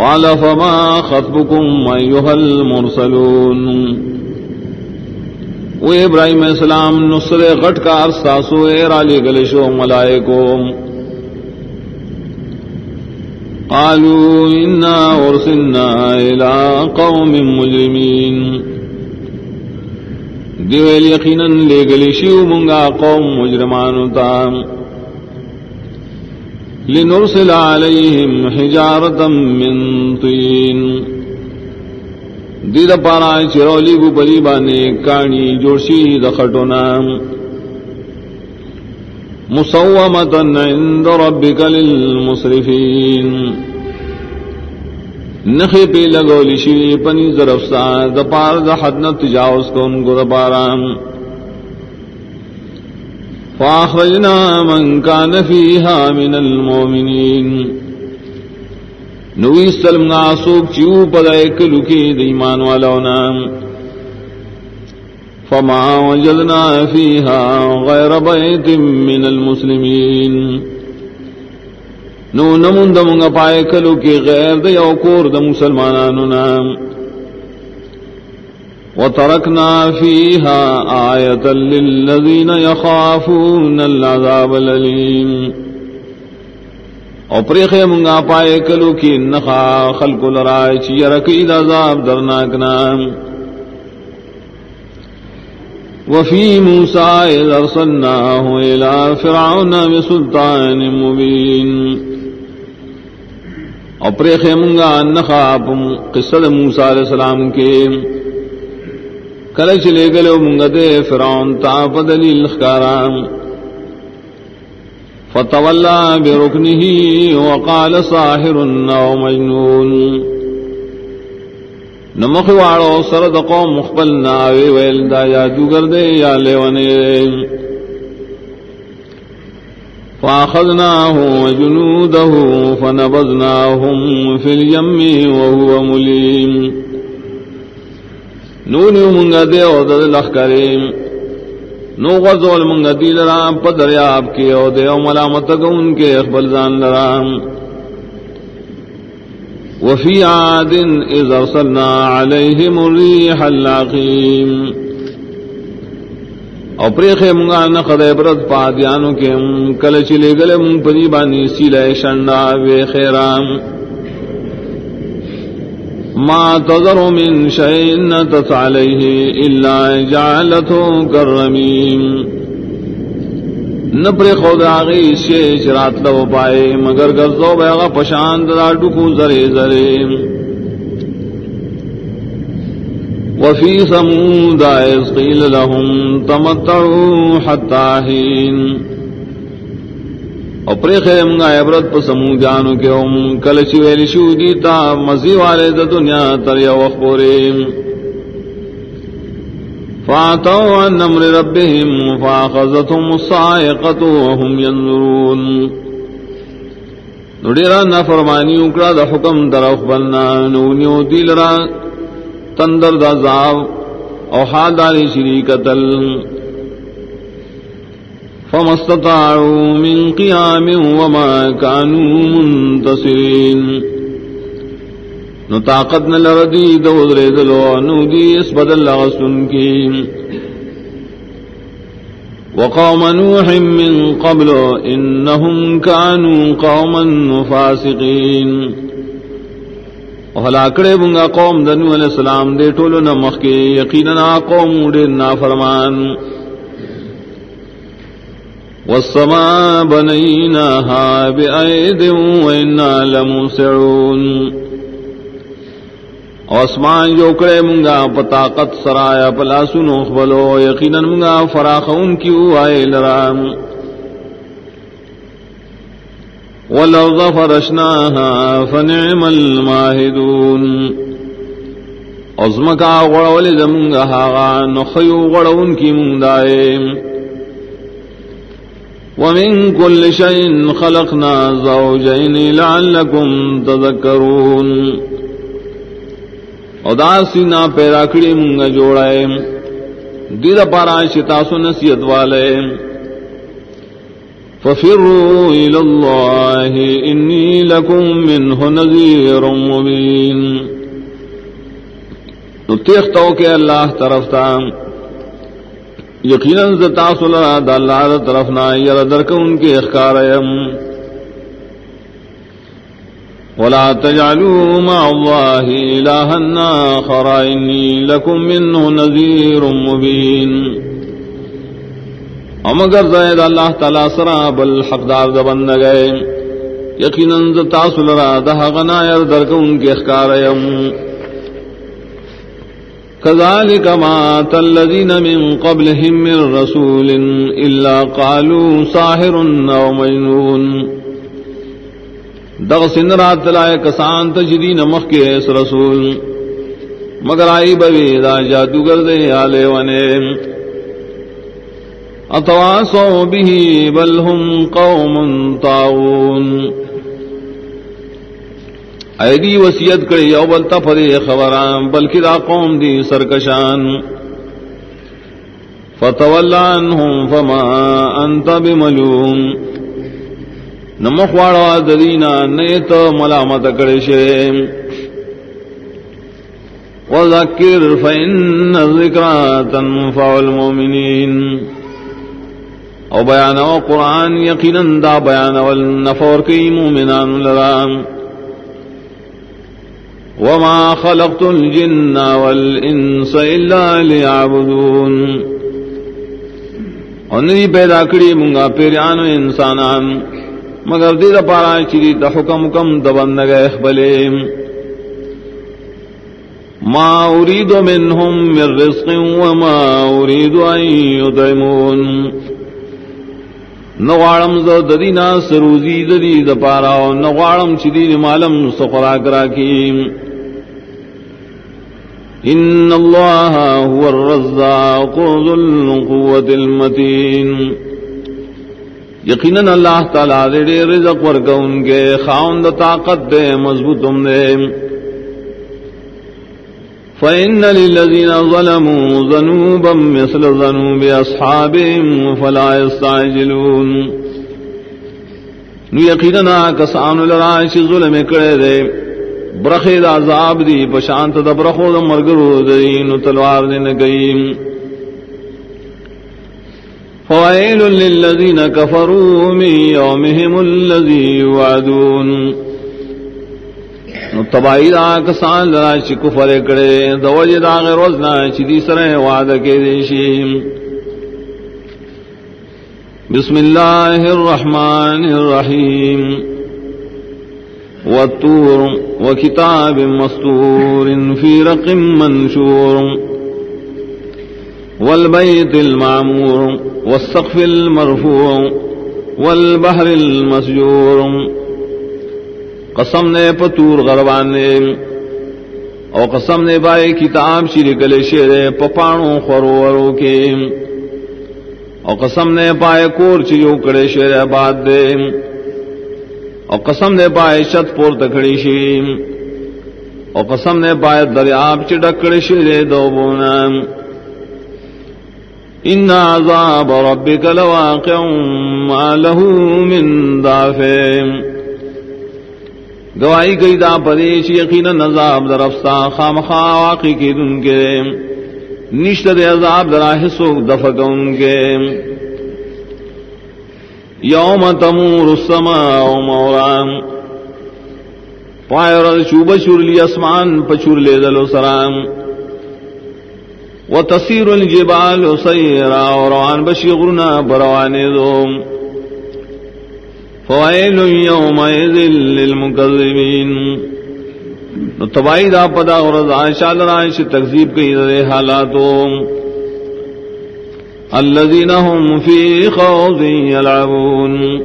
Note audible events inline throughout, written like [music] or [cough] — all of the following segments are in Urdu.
قال فما خطبكم أيها المرسلون وہ ابراہیم علیہ السلام نصر غٹ کا ارساسو ایر علی گلشو ملائکو قالوا إنا أرسلنا إلى قوم مجرمين دیویل یقینا لے گلی شیو منگا قوم مجرمانو تام لنرسل علیہم حجارتا من طین دید پارا چرولی بو بلی بانے کانی جوشی دخٹونا مصومتا عند ربک للمصرفین نخی پی لگو لشی پنی زرفسا دپار دا حد نہ تجاوز کو ان کو دپارام فاخرجنا من کان فیہا من المومنین نوی سلم ناسوک چیو پدائے کلو کی دیمان والاونا فما وجدنا فیہا غیر بیت من المسلمین نو نمون دمونگا پائے کلو کی غیر دے او کور دا مسلمانانو نام. وترکنا فیہا آیتا للذین یخافون العذاب العلیم او پریخے منگا پائے کلو کی نخا خلق لرائے چی یرکی عذاب درناک وفی موسیٰ اذ ارسلناہ الى فرعون بسلطان مبین. اور پریخ منگا نخاب قصد موسیٰ علیہ السلام کے کلچ لے گلو منگا دے فرعون تا پدلیل خکارام فتولا برکنه وقال ساحر او مجنون. نمخ واڑو سرد قوم مخبل ناوی ویل، دا یا دوگر دے یا لیونے فاخذناه وجنوده فنبذناهم في اليم وهو مليم. نونی منگا دے او دد لخکریم. نو غزول منگا دی لرام، پا دریاب کی او دے او ملامت گون کے اخبر زان لرام. وفي عاد إذ أرسلنا عليهم الريح العقيم او پریخے منگا نقد عبرت پادیانو کے کل چلے گلے من پدی بانی سیلے شنڈا وے خیرام. ما تذر من شئن تتعلیہ الا جعلتو کرمیم نپر خود آگئی شیش رات لو پائے، مگر گزو بیغا پشاند دا ڈکو زرے زرے. وفي ثمود إذ قيل لهم تمتعوا حتى حين او پریخ منگا عبرت پا سمودیانو کے ام کلچی ویلی شو دیتا مزی والے دا دنیا تر یو اخبوریم فاتوا عن امر ربهم فاخذتهم الصائقة وهم ينظرون. نڈیرا نفرمانی اکڑا دا حکم در اخبرنا نونیو دیل را تندر دا زاو او حال داری شری قتل. فمستطاعوا من قیام وما كانوا منتصرین نو طاقت نہ لردی دو درے دلو، نو دی اس بدل غسن کی. وقوم نوح من قبل انهم كانوا قوما فاسقين ہلاکڑے بنگا قوم دنو علیہ السلام دے، ٹولو نمخ کے، یقینا قوم دے نا فرمان والسماء بنيناها بأيد وإنا لموسعون. اسمان جو کرے منگا پتاقت سرایا پلا سنو خبلو، یقینا منگا فراخون کیو آئے لرام. والأرض فرشناها فنعم الماهدون. عظمکا غڑول زمونگا هاغا نخیو غڑون کی مندائے ومن كل شيء خلقنا زوجين لعلكم تذكرون. اداسی نا پیدا کڑی منگا جوڑائے. دید پارا شتاسو نصیت والے. ففروا إلى الله إني لكم منه نذير مبين نتیختو کے اللہ طرف تا. یقیناً تاصل دا اللہ طرفنا یر درک ان کے اخکاریم ولا تجعلوا مع الله إلها آخر، إني لكم منه نذير مبين. امگر زید اللہ تعالی سرا بل حقدار دبن گئے یقیناً تاسل را دہ غنا یر درک ان کے اخکاریم كذلك ما الذين من قبلهم من رسول إلا قالوا ساحر أو مجنون. دغ سن رات لائے کسان تجدین مخ کے اس رسول. مگر آئی بوی دا جادوگر دے آلے ونے. اتواسو به بل هم قوم طاغون. ایدی وسیعت کری او بل تفری خبران بلکہ دا قوم دی سرکشان. فتول عنهم فما انت بملوم. نمخوارا ددینا نیت ملامت کرشے وذکر فإن الذکرى تنفع المؤمنین. او بیان و قرآن یقینا دا بیان والنفور کی مومنان لرام. وما خلقت الجن والانس الا ليعبدون. انہی پیدا کری منگا پیریان و انسانان، مگر دید پارا چری دا حکم کم دبند گئے اخبلے ما اريد منهم من رزق وما اريد ان يطعمون نغوارم ز ددینا سروزی ددی د پارا نغوارم چدی مالم سخرا کرا کی ان اللہ هو الرزاق ذو القوة المتین یقینا اللہ تعالی دے دے رزق ورکون کے خاوند طاقت دے مضبوط مضبوطم دے۔ فإن للذين ظلموا ذنوبا مثل ذنوب أصحابهم فلا يستعجلون نو یقینا کسان لراش ظلم کرے دے۔ برخی دا عذاب دی، پشانت دا برخو دا مرگرو دی نو تلوار دن گئیم فوائل للذین کفروا من یومهم الذی وعدون نو تباہی دا کسان لرا چی کفر کرے، دا دوجی دا غیر وزنا چی دی سر وعدہ کے دیشی بسم اللہ الرحمن الرحیم. والتور وكتاب مستور في رق منشور. والبيت المعمور والسقف المرفوع والبحر المسجور. قسم نے پتور غربان نے او قسم نے بائے کتاب شیر گلے شیر پپانو خورو کے. او قسم نے پائے کور چیو کڑے شیر آباد دے. او قسم نے پائے شت پور تکڑی شیم او قسم نے پائے دریاب چڈکڑے شیر دو بونا۔ ان عذاب ربک لواقع ما له من دافع۔ گواہی گئی دا پدیش یقین نذاب در افسا خام خا واقعی کی دن کے۔ نشت دے عذاب در حصو دفق ان کے۔ یوم تمور السماء مورام پائے رد شوب شرلی اسمان پچور لے دلو سرام و تصیر الجبال سیرا، اور وان بشیغرنا بروانے دوم. فوائل يومئذ للمكذبين نو تبائی دا پدا غرز عائشہ لرائش تکذیب کئی دے حالاتوں. الذين هم في خوض يلعبون.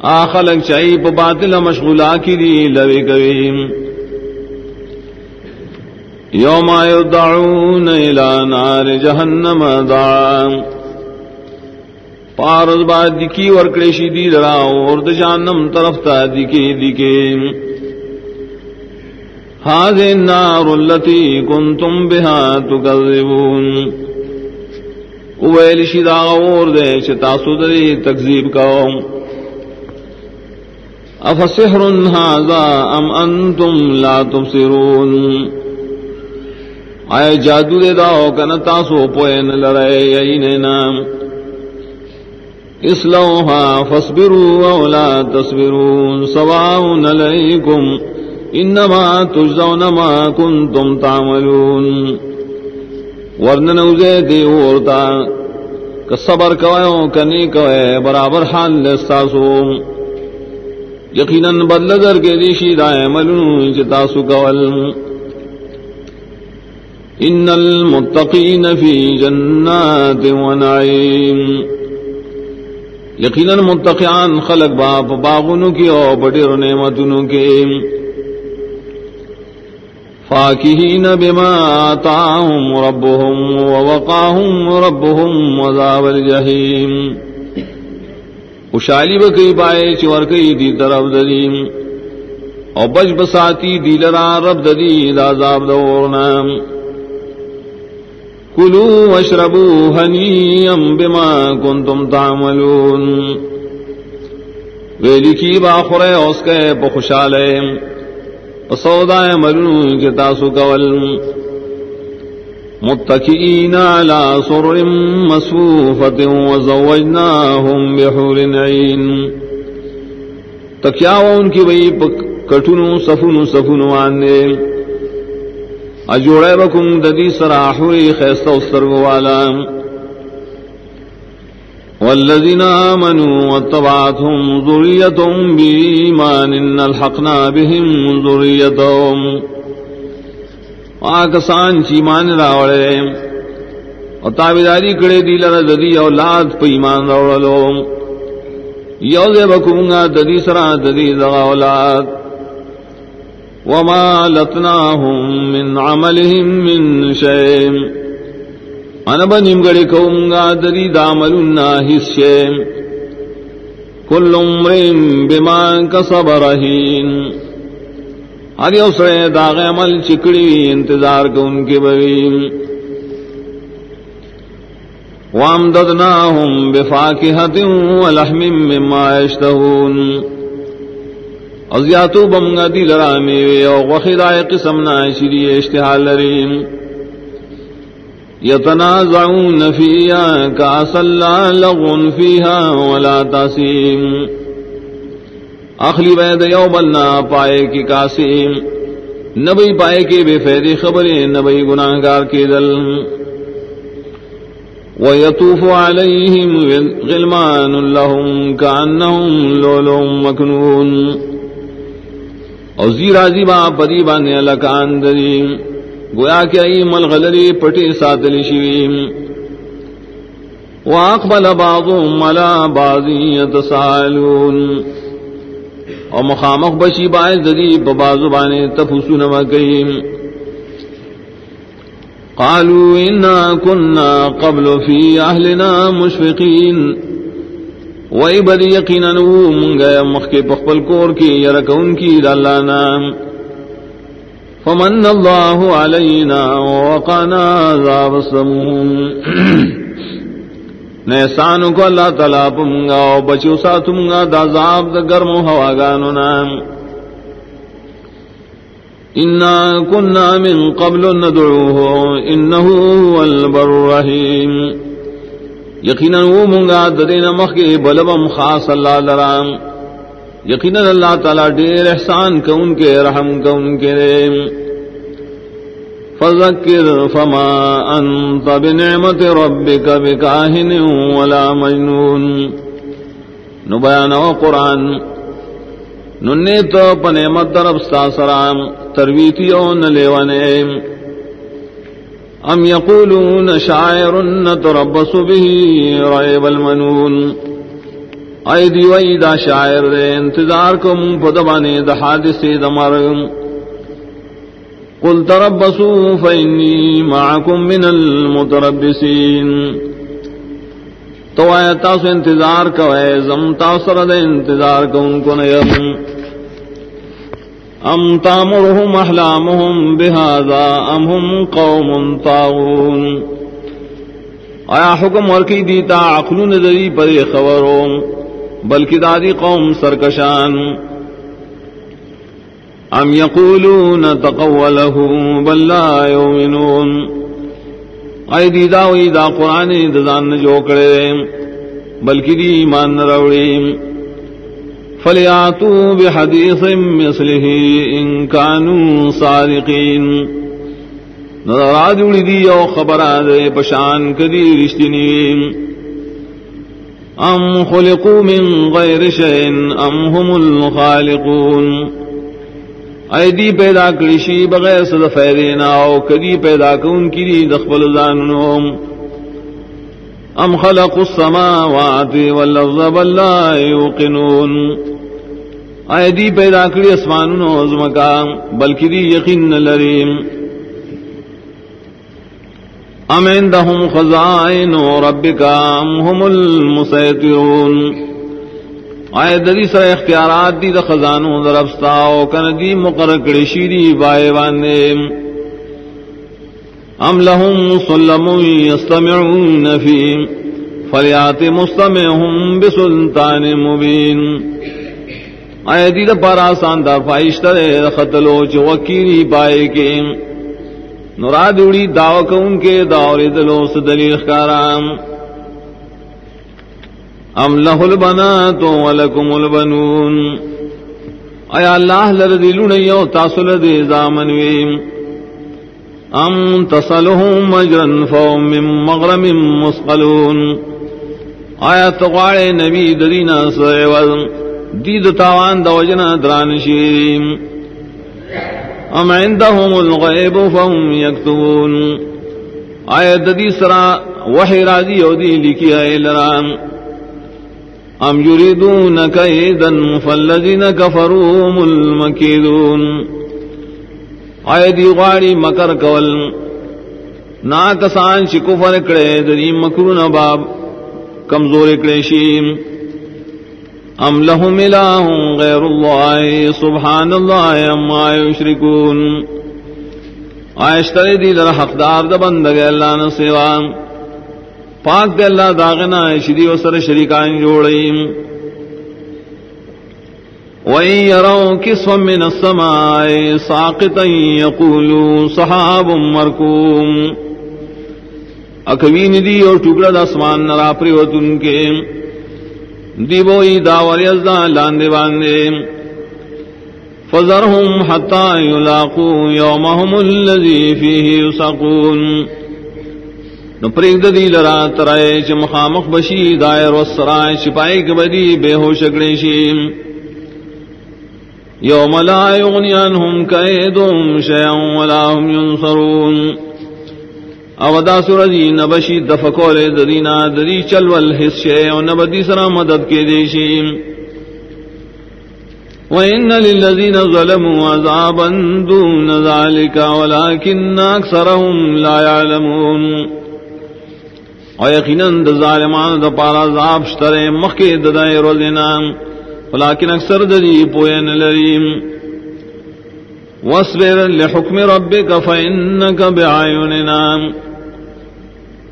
آخلق چائی پا باطل مشغولا کی دی لوی کویم یوم یدعون الى نار جہنم دعام پارز بعد دکی ورکڑیشی دی لرا اور دجانم طرف تا دکی دکی. هذه النار التي كنتم بها تكذبون اویل شدا اور دے چتا سدری تکزیب کا افسحر هذا ام انتم لا تبصرون. آئے جادو دے داو کن تاسو پوین لرے یئی نام. اسلوها فاصبروا او لا تصبرون. سواء علیکم. انما تجزون ما کنتم تعملون. ورن نوزے دی ورتا کہ صبر کوئے کنی کوئے، برابر حال لستاسو یقیناً بدل در کے دیشی دائے ملون چتاسو کول۔ ان المتقین فی جنات و نعیم۔ یقیناً متقیان خلق باپ باغنوں کی او بڑیر نعمتنوں کے فاکہین بما آتاہم ربهم ووقاہم ربهم وذاب الجحیم خوشحالی بکئی پائے چور کئی دی طرف دلیم او بج بساتی دی لرا رب ددی دازاب دورنا کلو وشربو ہنیم بما کنتم تعملون. ویلی کی باخرے اس کے پخشالے سودائے ملون کے تاسو کول۔ متكئين على سر مسفوفة وزوجناهم بحور عين تکیاو ان کی وئی کٹنو سفنو سفنو آنے۔ اجوڑے بکم ددی سراحوری خیستہ استرگو والا والذين آمنوا واتبعتهم ذريتهم بإيمان إن الحقنا بهم ذريتهم آکسان چی مان راوڑے۔ اور تابداری کڑے دی لر ددی اولاد پہ ایمان راوڑلو۔ یو دے بکونگا ددی سرا ددی دغا اولاد۔ وما لتناهم من عملهم من شیم انا بنیم گڑی کونگا ددی داملنا حصے کل عمرم بما کسب رہین۔ ہر یو سڑے داغ عمل چکڑی انتظار کو ان کے بویم وام ددنا ہوں بفا کی ہتوں الحم مما اشتہون ازیاتو بمگا دی لرا میوے او وخدائے قسم نا شری اشتحال لریم یتنازعون فیہا کاسا لا لغن فیہا ولا تاسیم اخلی وید یو بلنا پائے کی کاسیم نبی پائے کے بے فیدی خبریں، نبی گناہ گار کے دل. ويطوف عليهم غلمان لهم كأنهم لولو مكنون. او زیرا زیبا پدی بانے لکان دریم گویا کہ ای ملغلری پٹی ساتلی شویم واقبل بعضهم على بعض يتسالون اور مخامخ بشی باعث ددی ببازو بانے تفسو نما کئیم قالوا إنا كنا قبل في أهلنا مشفقين وَإِبَدِ بد یقینا من مخ کے پخپل کور کی یرک ان کی لانا فمن اللہ علینا وقانا عذاب السموم. [clears throat] نیسان کو اللہ تعالیٰ پمگا او بچو ساتمگا دا زاب دا گرم و ہوا گانو نام. انا کننا من قبل ندعوه انہو والبر رحیم یقینا وہ منگا ددین مخی بلبم خاص اللہ لرام. یقینا اللہ تعالیٰ دیر احسان کا ان کے رحم کا ان کے رحم فذكر فما أنت بنعمة ربك بكاهن ولا مجنون۔ نبيان وقرآن ننے تو پنے مدرب ستا سرام ترویتیوں نلیونے ام یقولون شاعر نتربص به ریب المنون۔ اے دیوئی دا شاعر دے انتظار کم پدبانے دا حادث دا مرم قل تربصوا فإني معكم من المتربصين. تو آیا تاسو انتظار کو اے زم تاثر دے انتظار کو ان کو نیم ام تامرهم احلامهم بهذا ام هم قوم طاغون. آیا حکم ورکی دیتا عقلو نظری پر خبروں. بلکہ دادی قوم سرکشان۔ ام یقولون تقوله بل لا یومنون اے دیدا وی دا قرآن دزان جو کرے بلکہ دی ایمان روڑی فلیاتو بحدیث مثلہ ان کانوا صادقین۔ نظرات اڑی دی او خبر آدھے پشان کدی رشتنی ام خلقوا من غیر شئن ام هم الخالقون ایدی پیدا کرشی بغیر صد فیدینا او کدی پیدا کون کی دی دخبل زاننو ام خلق السماوات واللفظ بل لا یوقنون ایدی پیدا کری اسماننو ازمکا بلکی دی یقین لریم۔ ام عندهم خزائن ربك ام هم المسيطرون آئے ددی سر اختیارات دی دا خزانو درفستا او کن دی مقرر کڑشی دی بائے باندے ام لهم سلم يستمعون فی فلیات مستمعهم بسلطان مبین آئے دی دا پارا سانتا فائشتر، خطلو چو وکیری پائے کے۔ نراد اڑی داو کو ان کے دور دلو سے دلیل خارام ام لہ البنا تو ولکم البنون. ایا اللہ لرد لڑیو تاسل دے زامن ویم ام تصلهم مجرن فوم من مغرم مسقلون. آیا تقوار نبی درینا سیوز دید تاوان دوجنا درانشیم ام عندهم الغیب فهم یکتبون. آیت دی سرا وحی راضی او دی لکی آئے لرام ام یریدون کئیدن فالذین کفروم المکیدون. آیت دی غاری مکر کول. نا کسان چی کفر کڑے دی مکرون باب کمزور کڑے شیم. ام لهم اله غیر اللہ سبحان اللہ اما یشرکون آئشتری دی در حقدار دا بندگ اللہ نصیوا پاک دے اللہ داغنا شدی و سر شریکان جوڑیم۔ وَإِن يَرَوْا كِسْفًا مِّنَ السَّمَاءِ سَاقِطًا يَقُولُوا صَحَابٌ مَّرْكُومٌ۔ اکوین دی اور ٹکڑا دا اسمان نرا پریوتن کے۔ دیبوئی داوری ازدا لاندے باندے۔ فذرهم حتى يلاقوا يومهم الذي فيه يسقون نو نپریگ دی لرا ترائے چ مخامخ بشی دائر والسرائے شپائی کے بدی بے ہوش اگڑیشی یوم لا یغنی عنہم کئیدهم شیئا ولا هم ينصرون او دا سورجی نبشی دفکول ددینا ددی چل ول حصے او نبدی سرا مدد کے دیشی وَإِنَّ لِلَّذِينَ ظَلَمُوا عَذَابًا دُونَ ذَلِكَ وَلَكِنَّ أَكْثَرَهُمْ لَا يَعْلَمُونَ او یقیناً د ظالمان د پارا عذاب شترے، مخی ددائے روزینا۔ ولیکن اکثر ددی پوین لریم واصبر لحکم ربک فإنک بعیوننا۔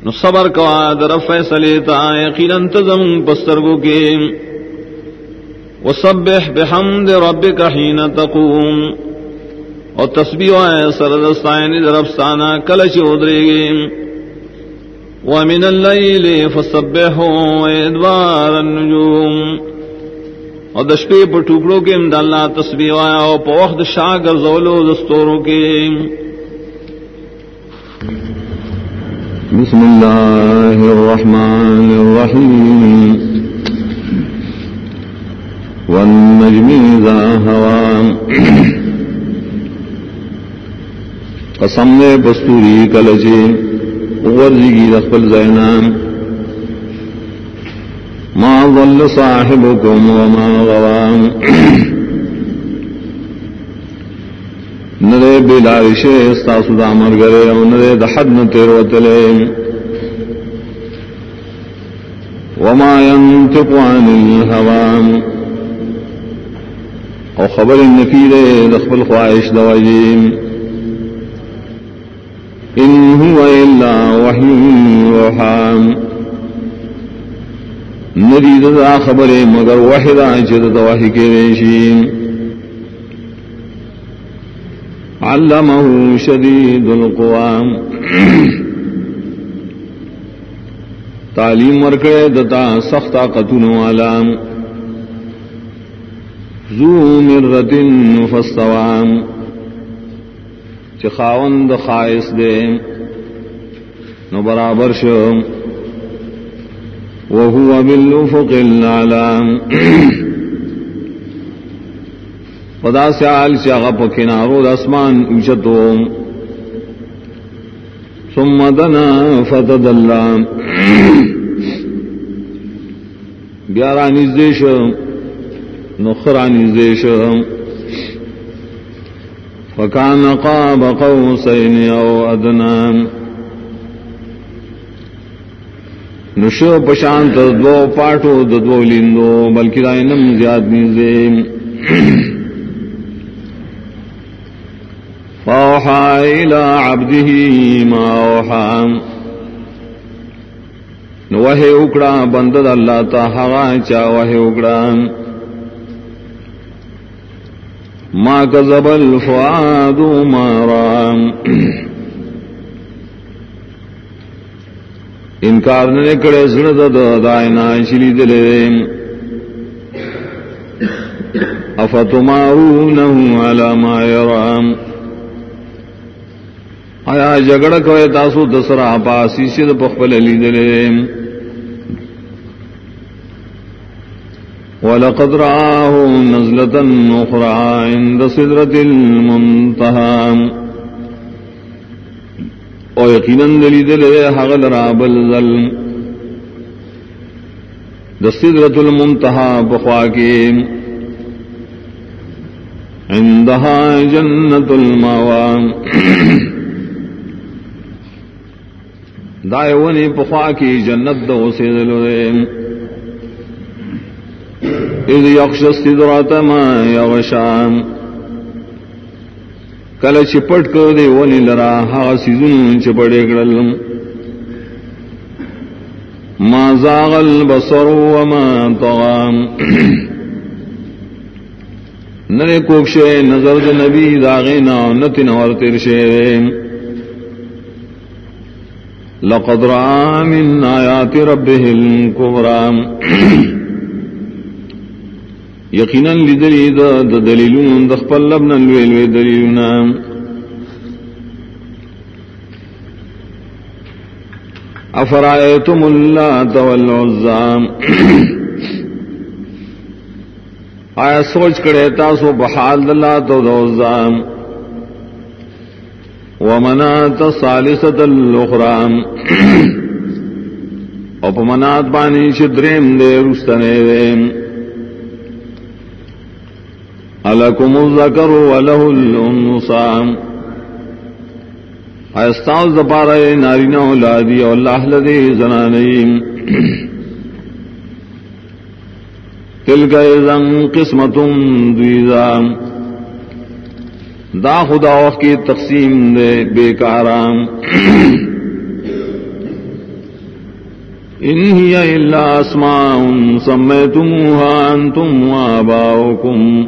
نو صبر کوا در فیصلے تا، یقینا تزم پسترگو کے۔ وسبح بحمد ربک حين تقوم۔ اور تسبیح ہے سردستائن در افسانہ کلچ ادرے گے۔ ومن الليل فسبحوا وادبار النجوم۔ اور دشپے پر ٹکڑوں کے امد اللہ تسبیح آیا اور پوخت شاہ گرزولو دستوروں کے۔ بسم الله الرحمن الرحيم. والنجم إذا هوى. قسم نے بستوری کلچے ورزگی رخل زینام. ما ضل صاحبكم وما غوام. نرے بلارش استاسو دا مر گرے او نرے دا حد نتیر وطلے وما ينتق عن الهوام او خبر النفیر دخل خواہش دوجیم ان هو الا وحی روحام ندید دا خبر مگر وحدا چد وحی کے ریشیم علمه شدید القوام. تعلیم ورکڑے دتا سخت قتل علام ذو مرت فستوام چخاوند خائص دے نو برابر شو وهو بالافق العلام پدا سے آل سیال چاغ پکنارو دسمان اچتو ثم دنا فتدلا. بیارانی زیش نخرانی زیش فکان قاب قوسین او ادنام نشو پشانت دو پاٹو دو لیندو بلکہ رائنم زیاد نیزے فاوحا الى عبده ما اوحا نوہ اکڑا، بندد اللہ تا چا وہ اکڑا. ما کذب الفؤاد ما رام انکار نے کڑے سڑ دائنا شری دلے. افتمارونه على ما يرام آیا جگڑ کوئے تاسو دسرا پاسی سے پخپل علی دلے ولقد رآه نزلة أخرى عند صدرة المنتهى. او یقینا حغل رابل ذل دسدرت المنتہا بخوا کے. عندها الماوام دائیونی پخوا کی جنت دو سے دلوے اذ یخش السدرات ما یغشام کل چپٹ کر دے ونی لرا ہا سیزن چپڑے گڑل ما زاغ البصر وما طغام نرے کوکشے نظر دے نبی داغینا نتن اور ترشے لقد رآ من آیات ربه الكبرى. یقینا لدلی دا دا دلیلون، دا خپل لبنا لویلوی دلیلونا افرائیتم اللہ والعزام آیا سوچ کرے تاسو بحال دلہ تو دوزام ومنات صالصت الاخرام اپمنات بانی شدریم دے رستنے دیم الکم الذکر وله الانصام استاذ دپارا نارینا اولادی اور اللہ لدی زنانیم تلک ایزن قسمت دیزام دا خدا وقت کی تقسیم دے بیکارام ان هي الا اسماء سميتموها انتم واباؤكم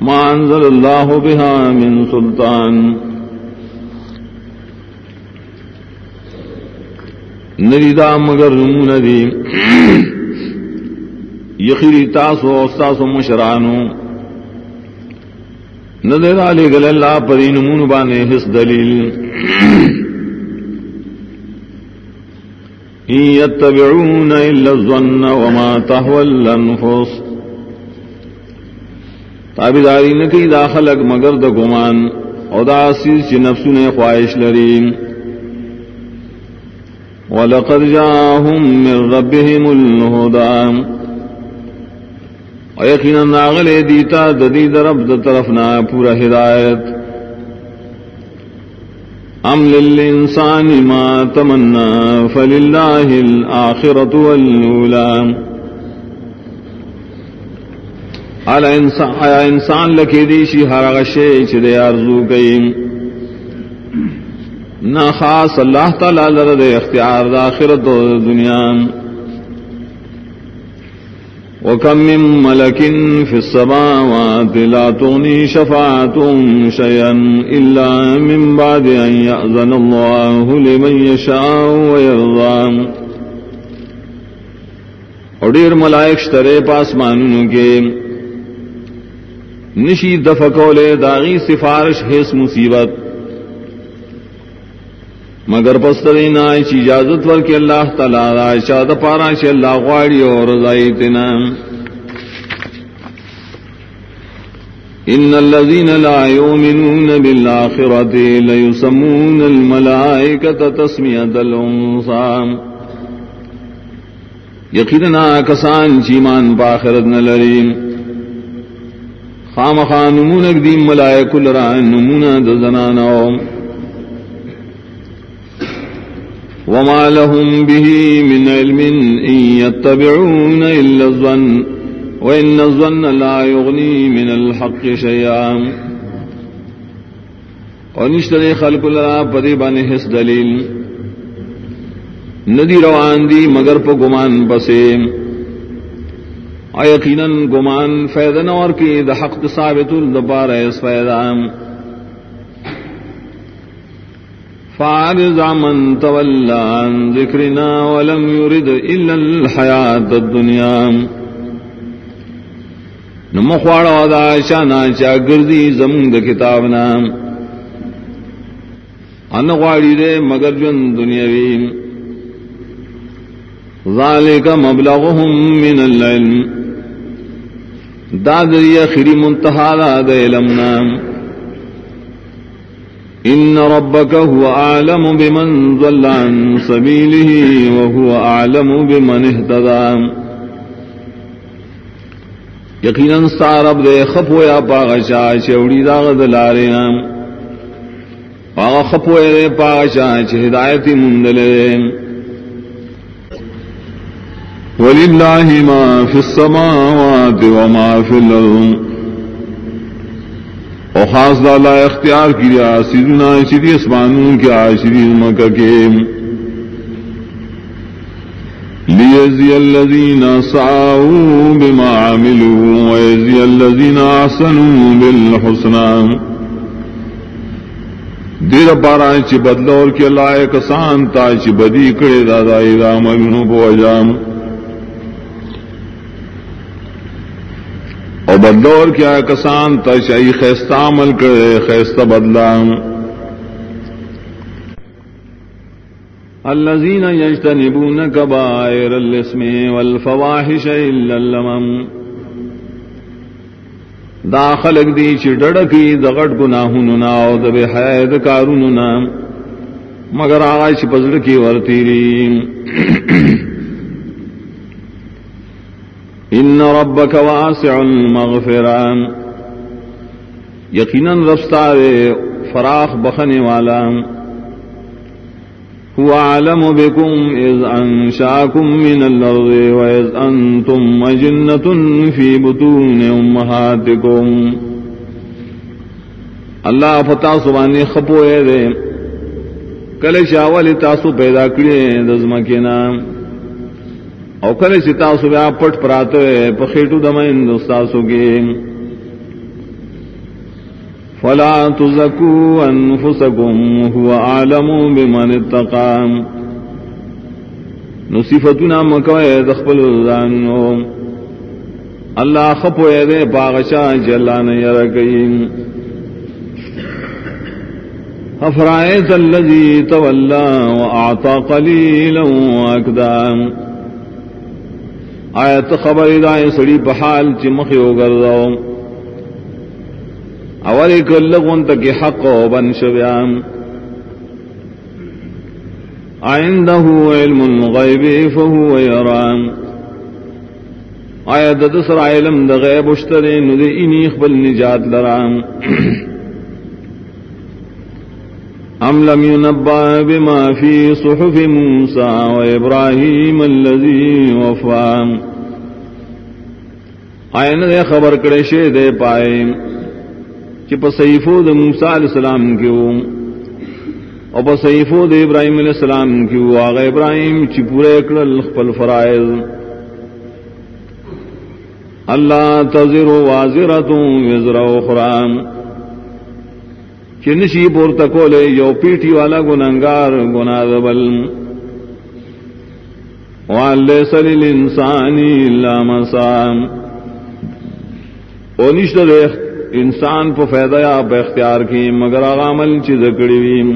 ما انزل الله بها من سلطان۔ نریدا مگر ندی یخری تاسو استاسو مشرانو۔ ندر علی گل اللہ پری نمون بانے حس دلیل۔ یتبعون الا الظن وما تهوى الانفس۔ تابداری نکی دا خلق مگر دا گمان او دا سیز چی نفسو نے خواہش لرین۔ ولقد جاهم من ربهم الهدى ويقينا ناغل ديتا دديد رب دا طرفنا پورا ہدایت۔ ام للانسان ما تمنى فلله الاخرة والأولى آیا انسان لکھی دیشی ہر غشے چدے ارزو گئی نہ خاص اللہ تعالی لرد اختیار دا آخرت و دنیا۔ وكم من ملك في السماوات لا تغني شفاعتهم شيئا إلا من بعد أن يأذن الله لمن يشاء ويرضى. اور دیر ملائک شترے پاس مانوں کے نشی دفکولے داغی سفارش حس مصیبت مگر پسترینا چی اجازت ور کے اللہ تعالی را شاد پارا چ اللہ غواڑی اور رضائی تنا ان الذين لا يؤمنون بالاخره لا يسمون الملائكه تسميه الانثى یقینا کسان چیمان باخرت نہ لریم خام خانمون اقدیم ملائک لران نمون دزناناؤ وما لهم به من علم إن يتبعون إلا الظن وإن الظن لا يغني من الحق شيئا ونشتري خلق لنا پریبان حس دلیل ندی روان دی مگر پا گمان بسے۔ یقینا گمان فیدن اور کی، دا حق ثابت الدبار اس فیدان فعرض من تولى عن ذكرنا ولم يرد إلا الحياة الدنيا. نمخوار ودا شانا چا گردی زمون دا کتابنا. ان غواری دے مگر جن دنیاوی. ذالک مبلغهم من العلم. دادری اخری منتحا دا علمنا ان ربك هو اعلم بمن ضل عن سبيله وهو اعلم بمن اهتدى. یقینا سارب دے خپو یا پاغشا چوڑی داغ دلارے نام. پاغ خپو یا پاغشا چ ہدایت مندلے وللہ ما فی السماوات وما فی الارض اور خاص دالا اختیار کیا سیدنا شری اسمانوں کیا شری مکہ کے۔ لیزی الذین سعوا بما عملوا، ویزی الذین احسنوا بالحسنى دیر پارا چی بدلور کے لائے کسان تا چی بدی کڑے دادا ایدہ ملنو پو جام اور کیا کسان تشائی خیستہ عمل کرے، خیستہ بدلا الذين يجتنبون كبائر الاسم والفواحش الا اللمم۔ داخل دی چڑ کی دغٹ گناہوں نا او دب حید کارون مگر آج پزڑ کی ورتیری۔ ان ربك واسع المغفران یقینا رفتار فراخ بخنے والا. هو عالم بكم اذ انشاكم من الارض واذ انتم مجنة في بطون امهاتكم اللہ فتا سبانی خپوئے دے. کل شاول تاسو پیدا کرے دزما نام او کله چې تاسو بیا پټ پراته په خېټو د مین دوستاسو کې فلا تزکو انفسکم هو اعلم بمن اتقى نو صفاتنا مکوې د خپل ځانو الله خپوې دې باغشا جلان ير کوي افرائت الذي تولى واعطى قليلا واكدام آیت خبر دائیں سڑی بحال چمخی ہو گردو اولی کلغن تک حق و بن شبیان عنده علم الغیب فهو یران۔ آیت دسر علم دا غیب اشترین دی انیخ بل نجات لران ام لم ينبأ بما في صحف موسى وإبراهيم الذي وفى؟ آئین دے خبر کرے شے دے پائے؟ کہ پا صحیفو دے موسیٰ علیہ السلام کے وہ اور بصیفو د ابراہیم علیہ السلام کی واغ ابراہیم چی پورے اکڑل خپل فرائض. اللہ تذر واضرتوں وزر اخرام چنشی پور تکولے یو پیٹھی والا گننگار گنا دبل وان لیس للانسانی اللہ مسام۔ او نشت دے انسان پو فیدہ یا پہ اختیار کی مگر آغامل چیز کڑی ویم۔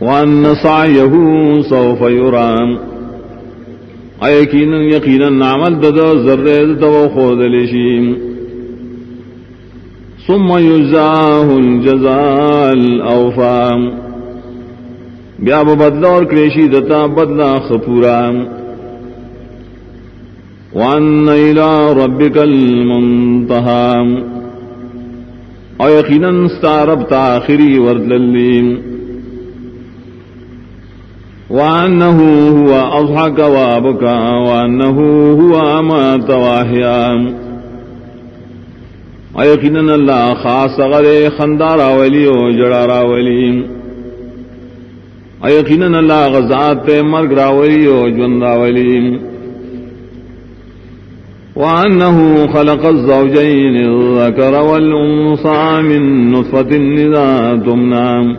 وان سعیہو سوف یرام۔ ایقینا یقینا نعمل دد، ذرے دو خود لشیم ثم یجزاہ الجزاء الاوفام بیا بدلا اور کریشی دتا بدلا خپورا. وان الى ربك المنتهى. او یقینا ستارب تاخری وردلیم وانه هو اضحك وابكى وانه هو امات واحيا ایقینا اللہ خاص غرے خندارا ولی و جڑارا ولی ایقینا اللہ غزات مرگ راولی و جندا ولی وأنه خلق الزوجين الذكر والأنصى من نطفة إذا تمنى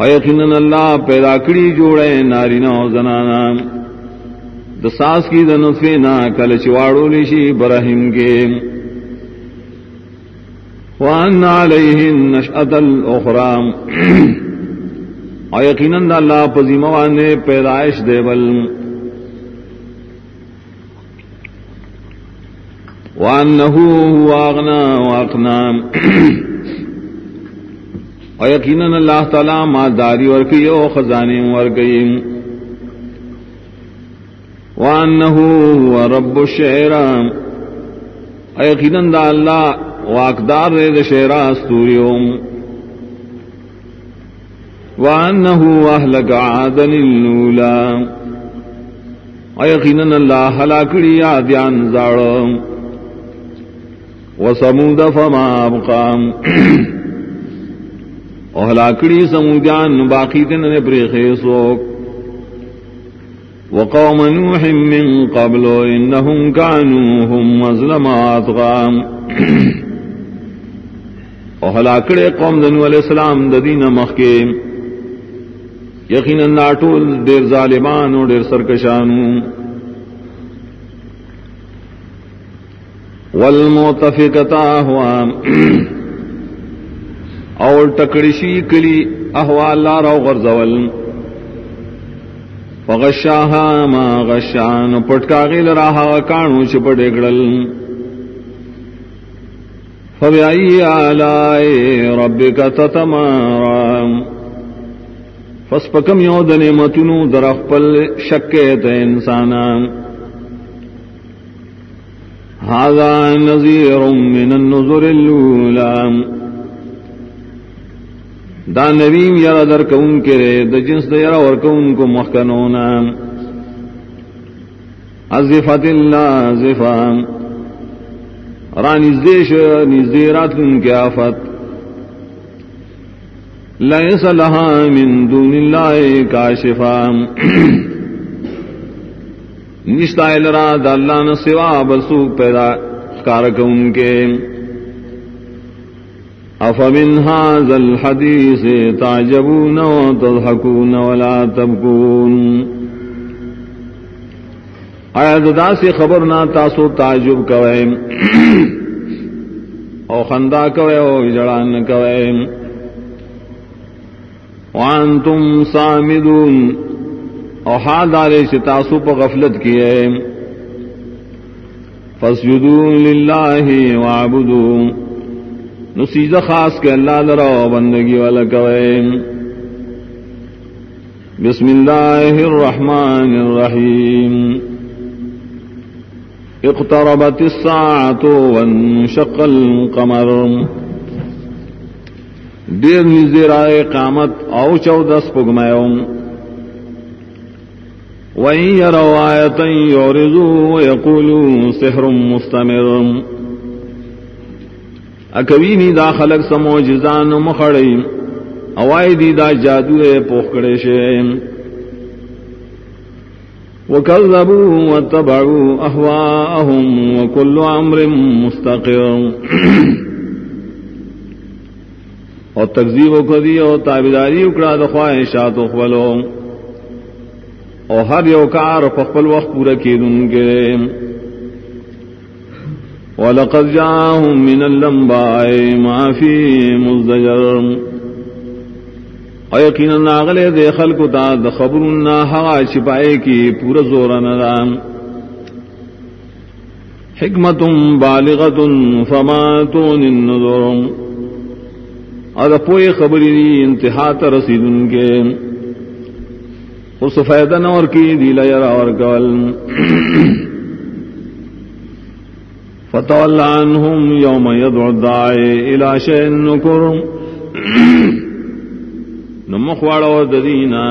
ويقنا الله پیدا کری جوڑے نارینا و زنانا. دساس کی دنطفینا کل چواڑو لیشی برہم کے. وان وأن عليه النشأة الأخرى ويقنا [clears throat] الله پزیموان پیدائش دے بل. وانه هو اغنى واقنا ويقينا [clears throat] الله تعالى ما داري وركي او خزانه وركي وانه هو رب الشعر ويقينا الله واقدار رد شعر استوريوم وانه اهلك عادا الاولى ويقينا الله هلاكري عاديان زارم وسمود فما ابقام اہلاکڑی سمودیان باقی دن نے پریخے سوک وقوم نوح من قبل انہم کانو ہم مظلمات غام اہلاکڑے [clears throat] قوم دنو علیہ السلام د ددین مخکے. یقینا ناٹول دیر ظالمان اور دیر سرکشانوں والمتفقتا ہوا اور ٹکڑشی کلی احوال لارا غرزول. فغشاہا ما غشان پٹکا غیل راہا کانو چپٹ اگڑل فبعی آلائی ربک تتمارا. فسپکم یود نعمتنو در اخپل شکیت انسانان هذا نذير من النذر الأولى. دا نویم یرا در کون کرے دا جنس دا یرا ور کون کو مخکنونا ازفت اللہ زفام را نزدیش نزدیرات ان کے آفت۔ لیس لہا من دون اللہ کاشفام نشتا لرا دا اللہ نہ سوا بسو پیدا کارک ان کے۔ افمن هذا الحديث تعجبون وتضحكون ولا تبكون؟ آیا ددا سے خبر نہ تاسو تعجب کوئے او خندا کوئے او جڑان کوئے وانتم صامدون. اور ہاں دارے سے تاسو پہ غفلت کیے فسجدوا للہ وعبدوا نسیز خاص کے اللہ لرا بندگی والا کوئے بسم اللہ الرحمن الرحیم. اقتربت الساعة وانشق القمر. دیر نزدیر آئے قامت او چودس پگمیوں وَإِن يَرَوْا آيَةً يُعْرِضُوا وَيَقُولُوا سِحْرٌ مُسْتَمِرٌ. اکوی نی دا خلق سمو جزان مخڑی اوائی دی دا جادو پوکھڑے شیم. وكذبوا واتبعوا أهواءهم وكل أمر مستقر اور تقزیب و کدی اور تابداری اکڑا دخواہشات و خبلو اور ہر یوکار فخبل وقت پورا کی دن کے وَلَقَدْ جَاءَهُم مِّنَ اللَّمْبَاءِ مَا فِي مُزْدَجَرٍ. او یقینا ناغلے خلق تا د خبرنا ہوا چھپائے کی پورا زور نرام حکمت بالغت فما تون النظر اور پوئے خبری دی انتہا ترسید ان کے. اس فیدہ نور کی دی اور کول. فتول عنهم يوم يدعو الداعي الى شيء نكر. نمخواڑو ددینا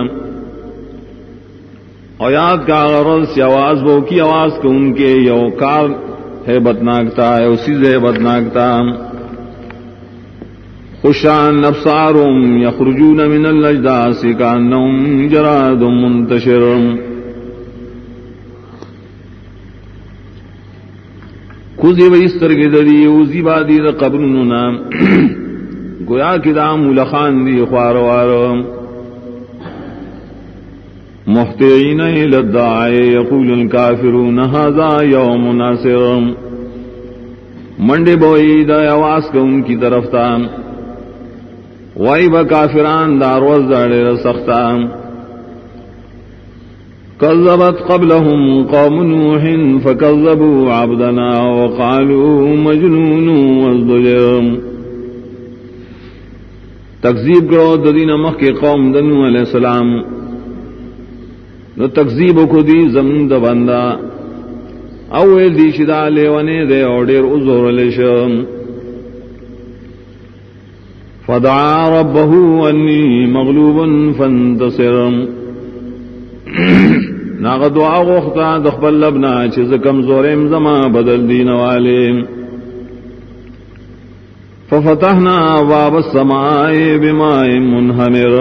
اور یاد کا غرض سے آواز وہ کی آواز کو ان کے یو کار ہے بدناکتا ہے اسی سے بدناکتا خوشان افسارم یخرجون من الاجداس کانہم جراد منتشر. کھوزی وی استر کے دری اوزی بادی دا قبرننا گویا کی دام لخان دی خوار وار محتعین لدعائے یقول الكافرون هذا یوم ناصر. منڈے بوئی دا آواز کو ان کی طرف تھا وائی با کافران داروز داڑے رسختا كذبت قبلهم قوم نوح فكذبوا عبدنا وقالوا مجنون وازدجر تقزیب کرو ددین مخ کے قوم دنو علیہ السلام. نو تقزیب کو دی زمین د بندا اول دی شدا لیونے دے اور ازور لشم فدعا ربه انی مغلوب فانتصر. ناغ دعا غوختا دخبل لبنا چیز کمزوریم زما بدل دین والیم ففتحنا باب السماء بماء منهمر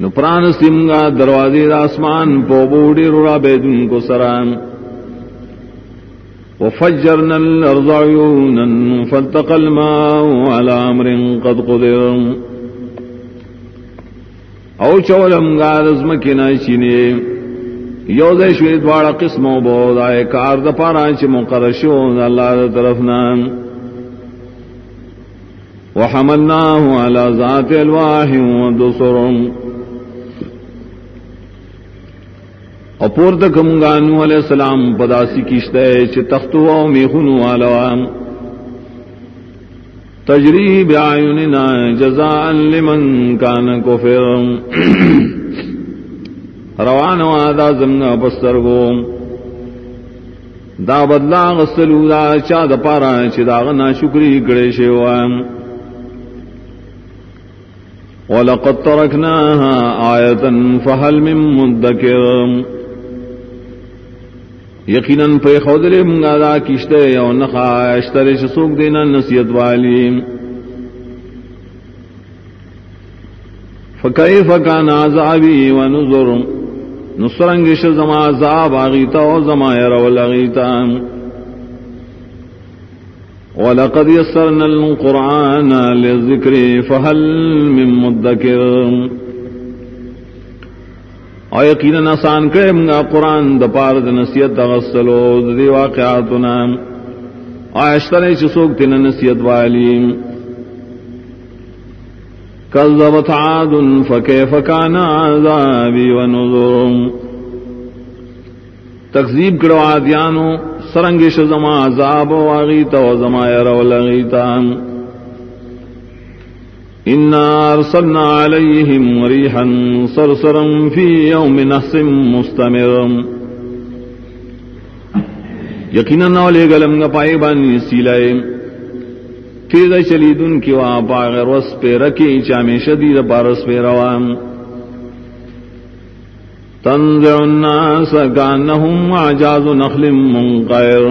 نپران سمگا دروازے آسمان، پو بوڑی رڑا بیدن کو سران. وفجرنا الارض عيونا فالتقى الماء على امر قد قدر او چولم گا غارز مکینا چینے یو دے شوید واڑا قسمو بود، آئے کار دا پارا چی مقرشو اللہ دا طرف نام وحملناه على ذات الواح ودسر اپور تکم گانو علیہ السلام پداسی کشتے چھ تختو او میخنو آلوام تجری بعیوننا جزاء لمن کان کفر. روان وادا زمنا پسترگو دا بدلا غسلو دا چا دا پارا چی چھ داغنا شکری گڑے شیوام ولقد تركناها آية فهل من مدكر یقیناً پہ خودر منگادا کشتے او نخا اشتر سوک دینا نصیحت والی۔ فکیف کان عذابی و نظر نصرنگش زما عذاب آغیتا و زما يرول اغیتا ولقد يسرنا القرآن للذكر فهل من مدكر او یقینا آسان کرے منگا قرآن د پار د نصیحت تغسلو دی واقعاتنا۔ آشتر چسوک تین نصیحت والی۔ کذبت عاد فکیف کان عذابی و نظر تکذیب کرو عادیانو سرنگ زما عذاب واغیتا و زما یرو لغیتا۔ انا ارسلنا علیہم ریحا صرصرا فی یوم نحس مستمر. یقینا نولے گلم گا پائے بانی سیلائے تیز چلیدن کی وہاں پاغر وس پہ رکی چامی شدید پارس پہ روان. تنزع الناس كأنهم عجاز نخل منقير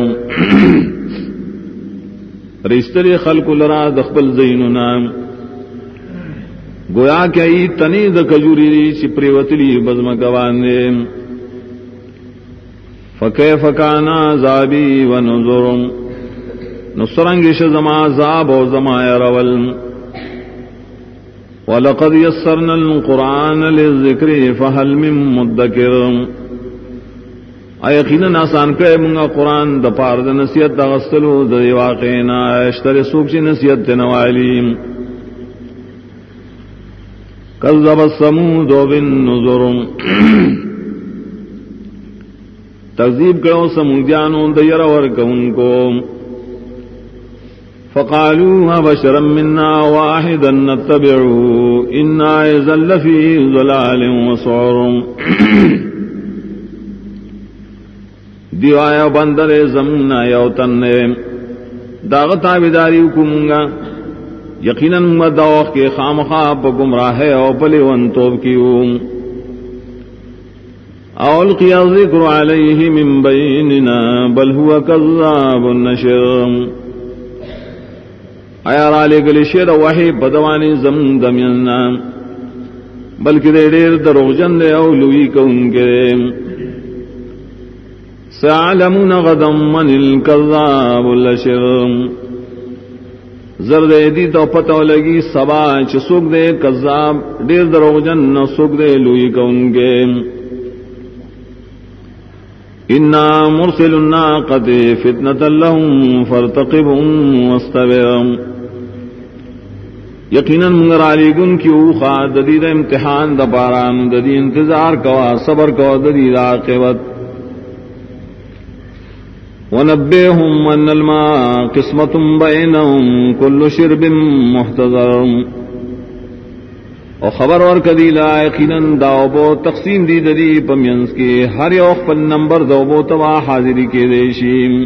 رشتری خلق لرا دخبل زیننا گویا کہ تنی د کجوری دی چی پریوتلی بزم گواندے فکے فکانا زابی و نظرم نصرنگش زما زاب و زما رول ولقد يسرنا القرآن للذكر فهل من مدكر یقینا آسان کرے منگا قرآن د پار د نصیحت د غسلو دا د واقعنا اشتر سوک چی نصیحت د نوالیم کذب السمود بالنذر. تکذیب کرو سمودیانو د ير ور کو فقالوا بشرا منا واحدا نتبعه انا اذا لفي ضلال وسعر دیوایا بندر زمنا یو تن داغ تابداری کمگا یقیناً مدوخ کے خام خواب گمراہ ہے او پلی ون توب کیو اول قیا ذکر علیہ من بیننا، بل هو کذاب النشر آیا را لے گلی شیر وحی بدوانی زم دمیننا. بلکہ دے دیر دروغجن دے او لوی کون کے. سعلمون غدا من الكذاب الاشر. زرد دی تو پتہ لگی سبا چ دے کذاب دیر دروغ جن نہ دے لوئی کون گے۔ انا مرسل الناقه فتنه لهم فارتقبهم واستبر یقینا منگر علی گن کی اوخا ددید امتحان د باران ددی انتظار کوا، صبر کوا، ددی عاقبت ونبئهم أن الماء قسمة بينهم، كل شرب محتضر. او خبر اور کدی لا یقینا داوبو تقسیم دی ددی پمینس کے ہر یوخ پن نمبر دوبو توا حاضری کے دیشی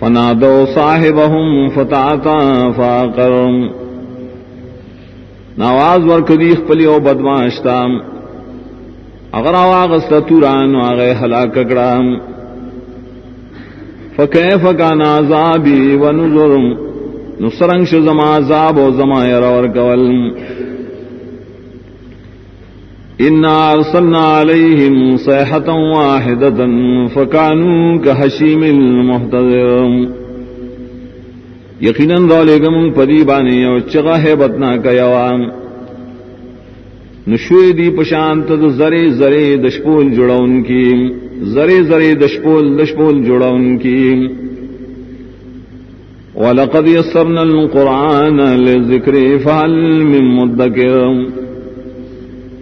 فنادو صاحبهم فتعتا فاقرم نواز ور کدی خپلی او بدماشتام اگر آواغست توران آغے حلاک کڑام. فکیف کان عذابی و نظرم نصرنش زما عذاب و زما يرور کول انا ارسلنا عليهم صيحة واحدة فكانوا كهشيم المحتضر. یقینا دولے گم پدی بانی اور چگا ہے بتنا کا یوام نشوی دی پشانت دو زرے زرے دشپول جڑا کی، زرے زرے دشپول دشپول جڑا کی۔ وَلَقَدْ يَسَّرْنَا الْقُرْآنَ لِلذِّكْرِ فَهَلْ مِن مُدَّكِرٍ۔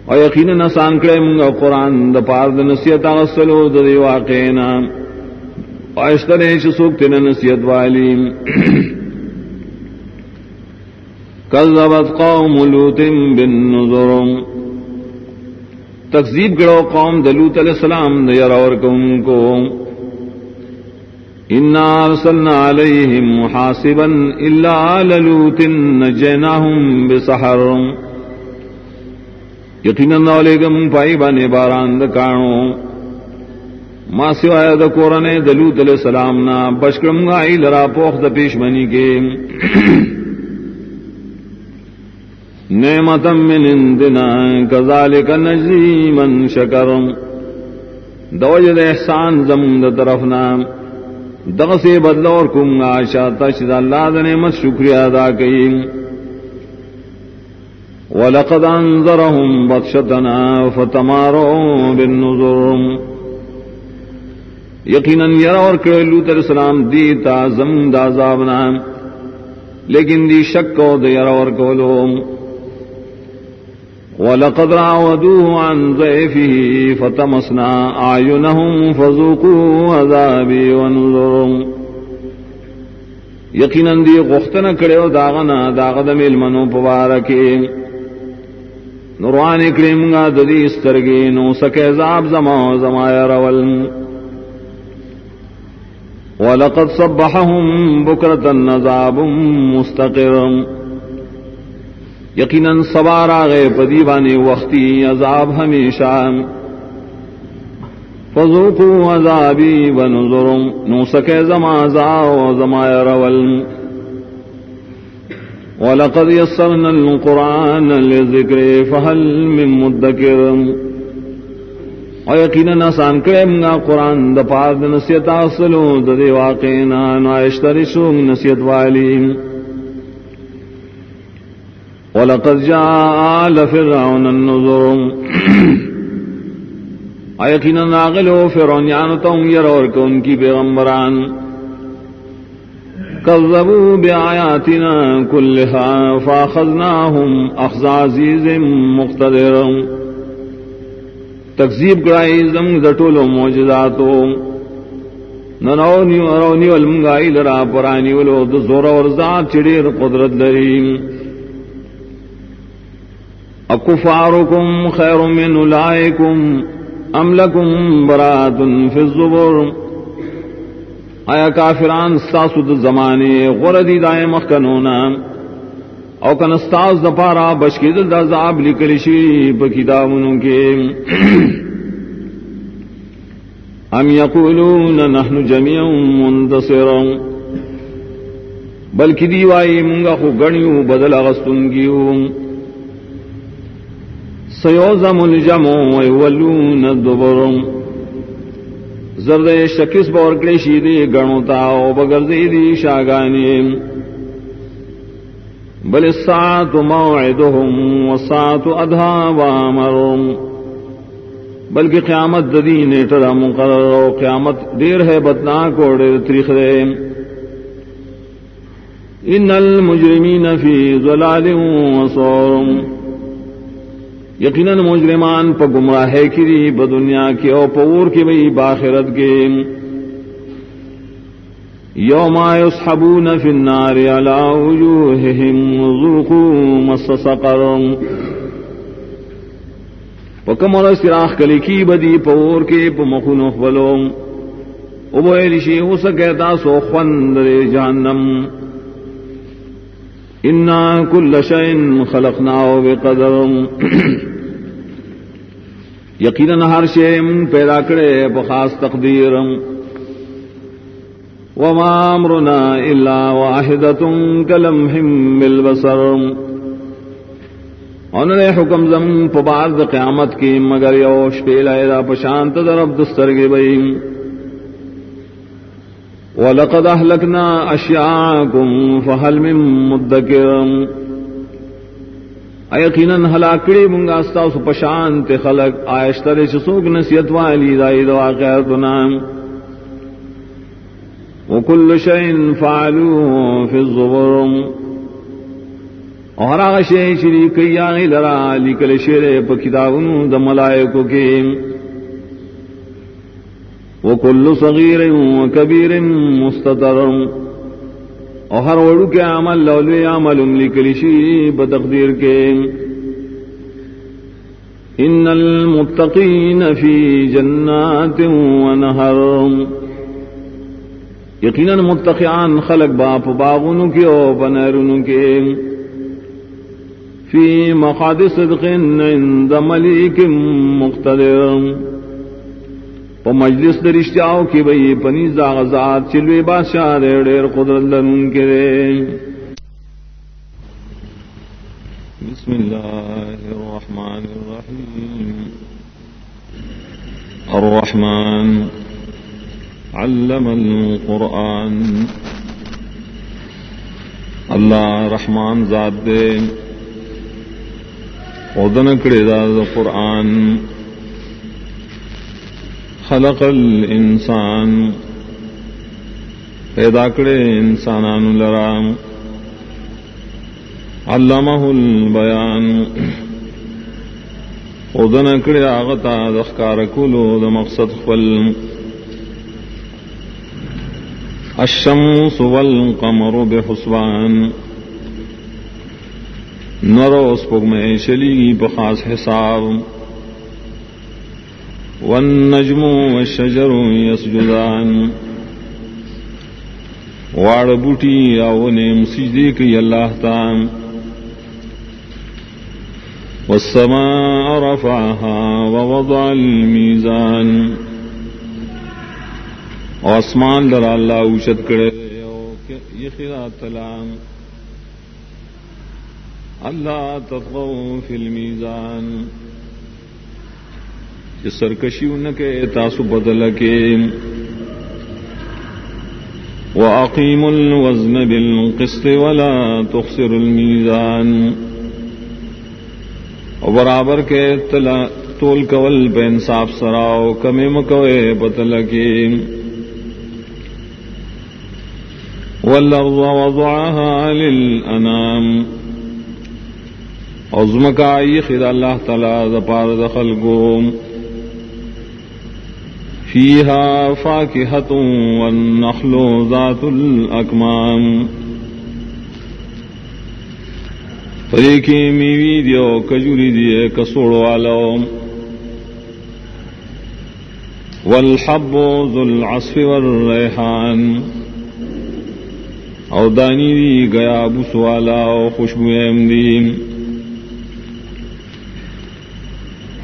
او یقینا نسان کرے منگا قرآن دا پار دا نصیت آغسلو دا دی واقعنا او اشترے چسوک تینا نصیت والیم کذبت قوم لوت بالنظر تکذیب گڑو قوم دلوت علیہ السلام دیر اور کم کو۔ انا ارسلنا علیہم محاسبا الا للوت نجیناہم بسحر یقینا نولیگم پائی بانے باران دکانو ما سوائے دا کورنے دلوت علیہ السلام نا بشکرم گائی لرا پوخ دا پیش بنی کے۔ نعمتا من اندنا کذالک نجزی من شکرم دوجد احسان زمون دا طرفنا. دغسی بدلور کم آشا تشد اللہ دا نعمت شکریہ ادا کئی. ولقد انذرهم بطشتنا فتماروا بالنظر یقینا یرا اور کرلو تر سلام دیتا زمون دا عذابنا. لیکن دی شک کو دیر اور کولو. ولقد راودوه عن ضيفه فتمسنا أعينهم فذوقوا عذابي ونذر یقینا دی غختنه کړو داغنا داغ د میل منو پوارکه نوران کړي مونږه د دې سترګې، نو سکه عذاب زما زما رول ولقد صبحهم بكرة عذاب مستقرم یقیناً سوار آ گئے پدی بانے وقتی عذاب ہمیشہ۔ فذوقوا عذابي ونذر نوسك زما زاو زما يرول ولقد يسرنا القرآن للذكر فهل من مدكر ويقينا نسان كرمنا قرآن دا پارد نسيت اصلو دا دي واقعنا نعيشترسو من نسيت واليم ولقد جاء آل فرعون النظر [clears throat] یقینا ناغلو فرعونیان یعنی تو یر اور کو ان کی پیغمبران. کذبوا بآیاتنا کلها فاخذناهم اخذ عزیز مقتدر. تکذیب کرائی زم زٹولو موجزاتو ننونی ورونی والمنگائی لرا پرانی ولو، دو زور چڑیر قدرت لریم. اکفارکم خیر من اولائکم ام لکم برات فی الزبر۔ آیا کافران ستاسو د زمانے غردی دائے مخکنونا؟ او کن استاز د پارا بشکی دل دا زعب لکلی شی پا کتابنو کے۔ ام یقولون نحن جميع منتصر۔ بلکہ دیوائی منگا خو گنیو بدل اغسطن کیوں سیوزم الجمع ویولون الدبر. زرد شکس بورکڑی شیدی گنوتا او بگرزی دی شاگانی. بل الساعت موعدهم والساعت ادھا وامر. بلکہ قیامت ددی نیٹر مقرر و قیامت دیر ہے بدنا کو دیر تریخ دے. ان المجرمین فی ظلال وصور یقیناً مجرمان پا گمراہ کری ب دنیا کی او پور کی بئی باخرت کے یوم یسحبون فی النار علا وجوہہم، ذوقوا مس سقر۔ پکمر سراخ کلی کی بدی پور کے پمخن خبلو ابو ایلشی ہو سکتا سو خوند جہنم۔ انا کل شین خلقنا بقدر [clears throat] یقینا ہر شیم پیدا کرے بخاص تقدیر۔ وما امرنا الا واحدة كلمح بالبصر۔ انہوں نے حکم زم پبارد قیامت کی، مگر یوش پیلا پشانت درب دستر بئیم وَلَقَدْ أَهْلَكْنَا أَشْيَاءَكُمْ فَهَلْ مِن مُدَّكِرٍ. ایقیناً ہلاکڑی منگا استاس پشانت خلق؟ آئشتر چسوک نسیت والی دائی دوا قیرتنا وکل شئن فعلو فی الزبر. اور آغا شئی شریکی آغی لرا لکل شیر پا کتابنو دا ملائکو کیم کے وكل صغير وكبير مستتر اور ہر وڑو کے عمل لولوی عمل املی لکلشی بتقدیر کے. ان المتقین فی جنات ونہر یقینا متقیان خلق باپ باغن کے او بنرن کے. فی مقاد صدق عند ملیک مقتدر. پا مجلس در اشتیاؤ کی بئی پنی زاغزات چلوی بادشاہ دے دیر قدرت لنن کے دے. بسم اللہ الرحمن الرحیم. الرحمن علم القرآن. اللہ رحمان ذات دے. ودن کڑے دا قرآن. خلق الانسان. پیدا کرے انسانان لرام علمه البیان. ادن کڑے آغتا دخکار کلو د مقصد خپل. الشمس والقمر بحسبان. نروس پگ میں چلی بخاص حساب. والنجم والشجر يسجدان. واڑ بوٹی آونے مسجدے کی اللہ تام والسماء رفعها ووضع الميزان. آسمان لرا اللہ اوشت کرے یہ خدا تلام اللہ تفغو فی المیزان یہ سرکشی ان کے تاسو بدل کے وعقیم الوزن بالقسط ولا تخسر المیزان برابر کے تلا تول کول پہ انصاف سراؤ کمی مکوے پتل کی والأرض وضعها للأنام۔ عظمك عيخ إذا الله تعالى ذبار دخل قوم فيها فاكهة والنخل ذات الأكمام فریکی میوی دیو کجوری دیے کسوڑ والو والحب ذو العصف والریحان او دانی دی گیا بس والا او خوشبو امدیم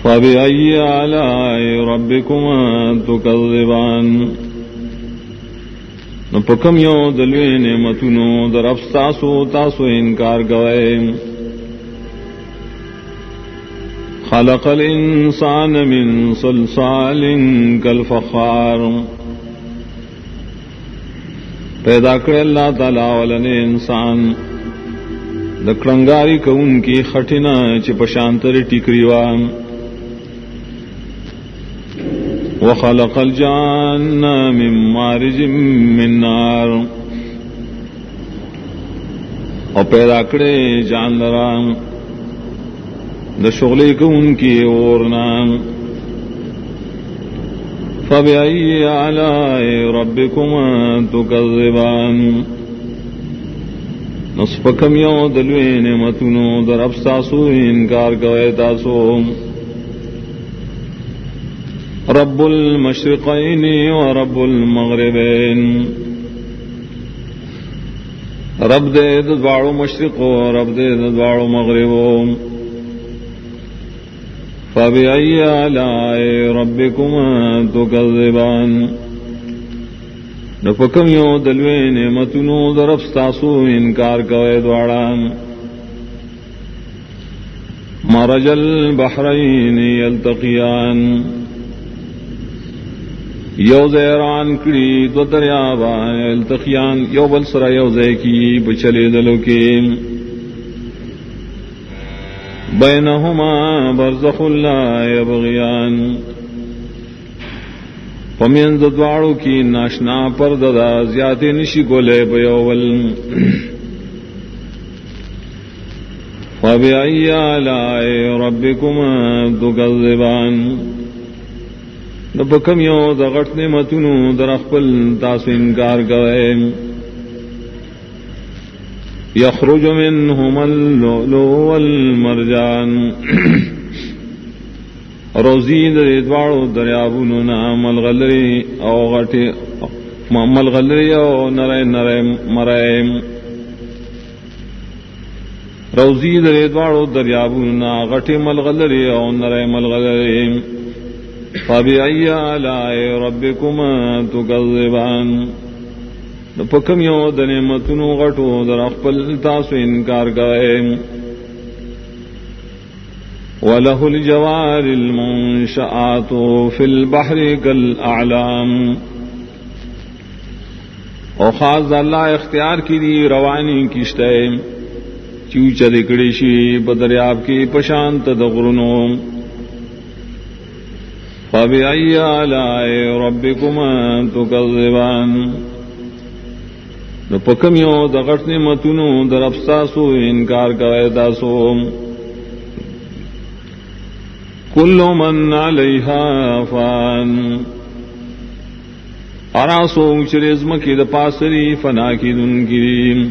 فبأي آلاء ربكما تكذبان نو پکم یو دلوی نعمتونو در افستاسو تاسو انکار گوئے خلق الانسان من صلصال كالفخار پیدا کرے اللہ تعالی ولن انسان۔ دکڑنگاری کو ان کی خٹنا چپشانتر ٹکری وخلق الجان من مارج من نار. اور پیدا کرے جان لرام د شغلے کو ان کی اور نام. فبأي آلاء ربكما تكذبان نصفكم يو دلوين متنو در افساسو انکار کوئے تاسو. رب المشرقين ورب المغربين. رب دے ددواڑو مشرقو، رب دے ددواڑو مغربو. فبأي آلاء ربكما تكذبان. نفکم یو دلوین متنو درف ستاسو انکار کوئے دواران. مرج البحرین یلتقیان. یو زیران کڑی دو دریابان یلتقیان یو بل سر یو زی کی بچلے دلو کی بينهما برزخ لا يبغيان فمن دوارو کی ناشنا پر ددا زیادہ نشی گولے بیول فبأي آلاء ربكما تكذبان نبکم یو دغٹ نعمتونو در خپل تاسو انکار کوئے يخرج منهما اللؤلؤ والمرجان. [clears throat] روزی در ادوارو دریابونو نا ملغلری او غٹی ملغلری او نرے نرے مرے روزی در ادوارو دریابونو نا غٹی ملغلری او نرے ملغلری فبأي آلاء ربكما تكذبان پکم یو دن متنو غٹو در اخپل تاسو انکار گائے وله الجوار المنشآت في البحر كالأعلام او خاص اللہ اختیار کی دی روانی کشتے چوچا دکڑی شی بدریاب کی پشانت دغرنو. فبأي آلاء ربكما تكذبان نو پکم یو د غټ نعمتونو در افساسو انکار کوي تاسو کل من علیها فان اراسو چرزم کی د پاسری فنا کی دن کی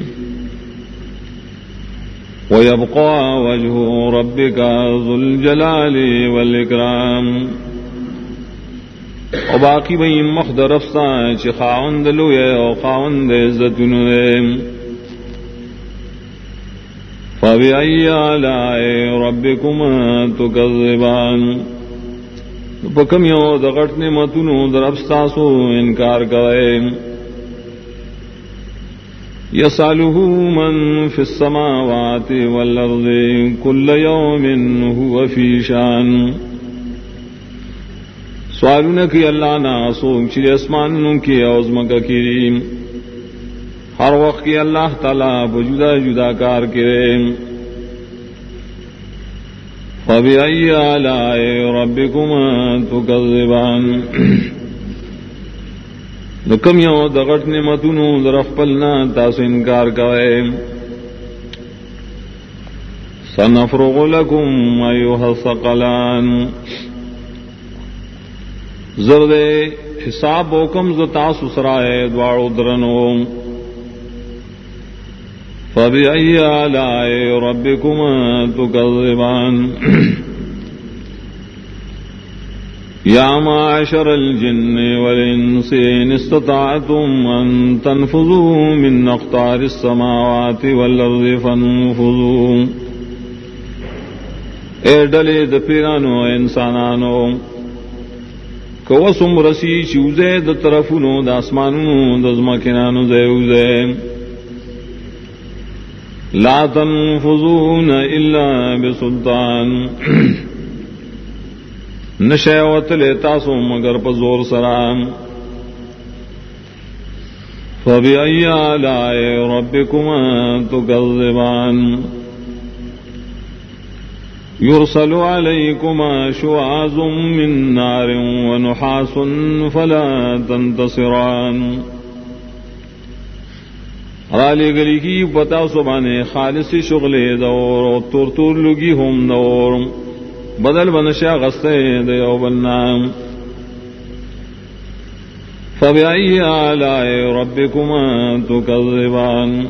ويبقى وجه ربك ذو الجلال والإكرام او باقی بھئی مخ درفتا چی خاوند لویا او خاوند عزتن فبأي آلاء ربكما تكذبان۔ پکم یو دغٹ نے متنو دربستاسو انکار کرے۔ يسأله من في السماوات والأرض كل يوم هو في شان۔ سوالون کی اللہ نا سوک چلی اسمان کی اوزم کا کریم ہر وقت کی اللہ تعالی بجدا جدا کار کرے. فبأي آلاء ربكما تكذبان کم یو دغٹ نے متنو درخ پلنا تاس انکار کرے سنفرغ لکم ایوہ الثقلان. زرد حساب وکم ز تاسو سرائے دوارو درنو فبأي آلاء ربكما تكذبان؟ [clears throat] يا معاشر الجن والإنس إن استطعتم أن تنفذوا من أقطار السماوات والأرض فانفذوا. اے ڈلے د پیرانو انسانانو کو سم رسی چوزے د طرفونو، د اسمانونو، د زمکنانو زیوزے لا تنفذون الا بسلطان. نشیوت لیتا سو مگر پزور سرام فبأي آلاء ربكما تكذبان يرسل عليكما شواظ من نار ونحاس فلا تنتصران. رالی گلی کی پتا سبانے خالص شغل دور اور تور تور لگی ہم دور. بدل بنشا غستے دیو بنام. فبأي آلاء ربكما تكذبان؟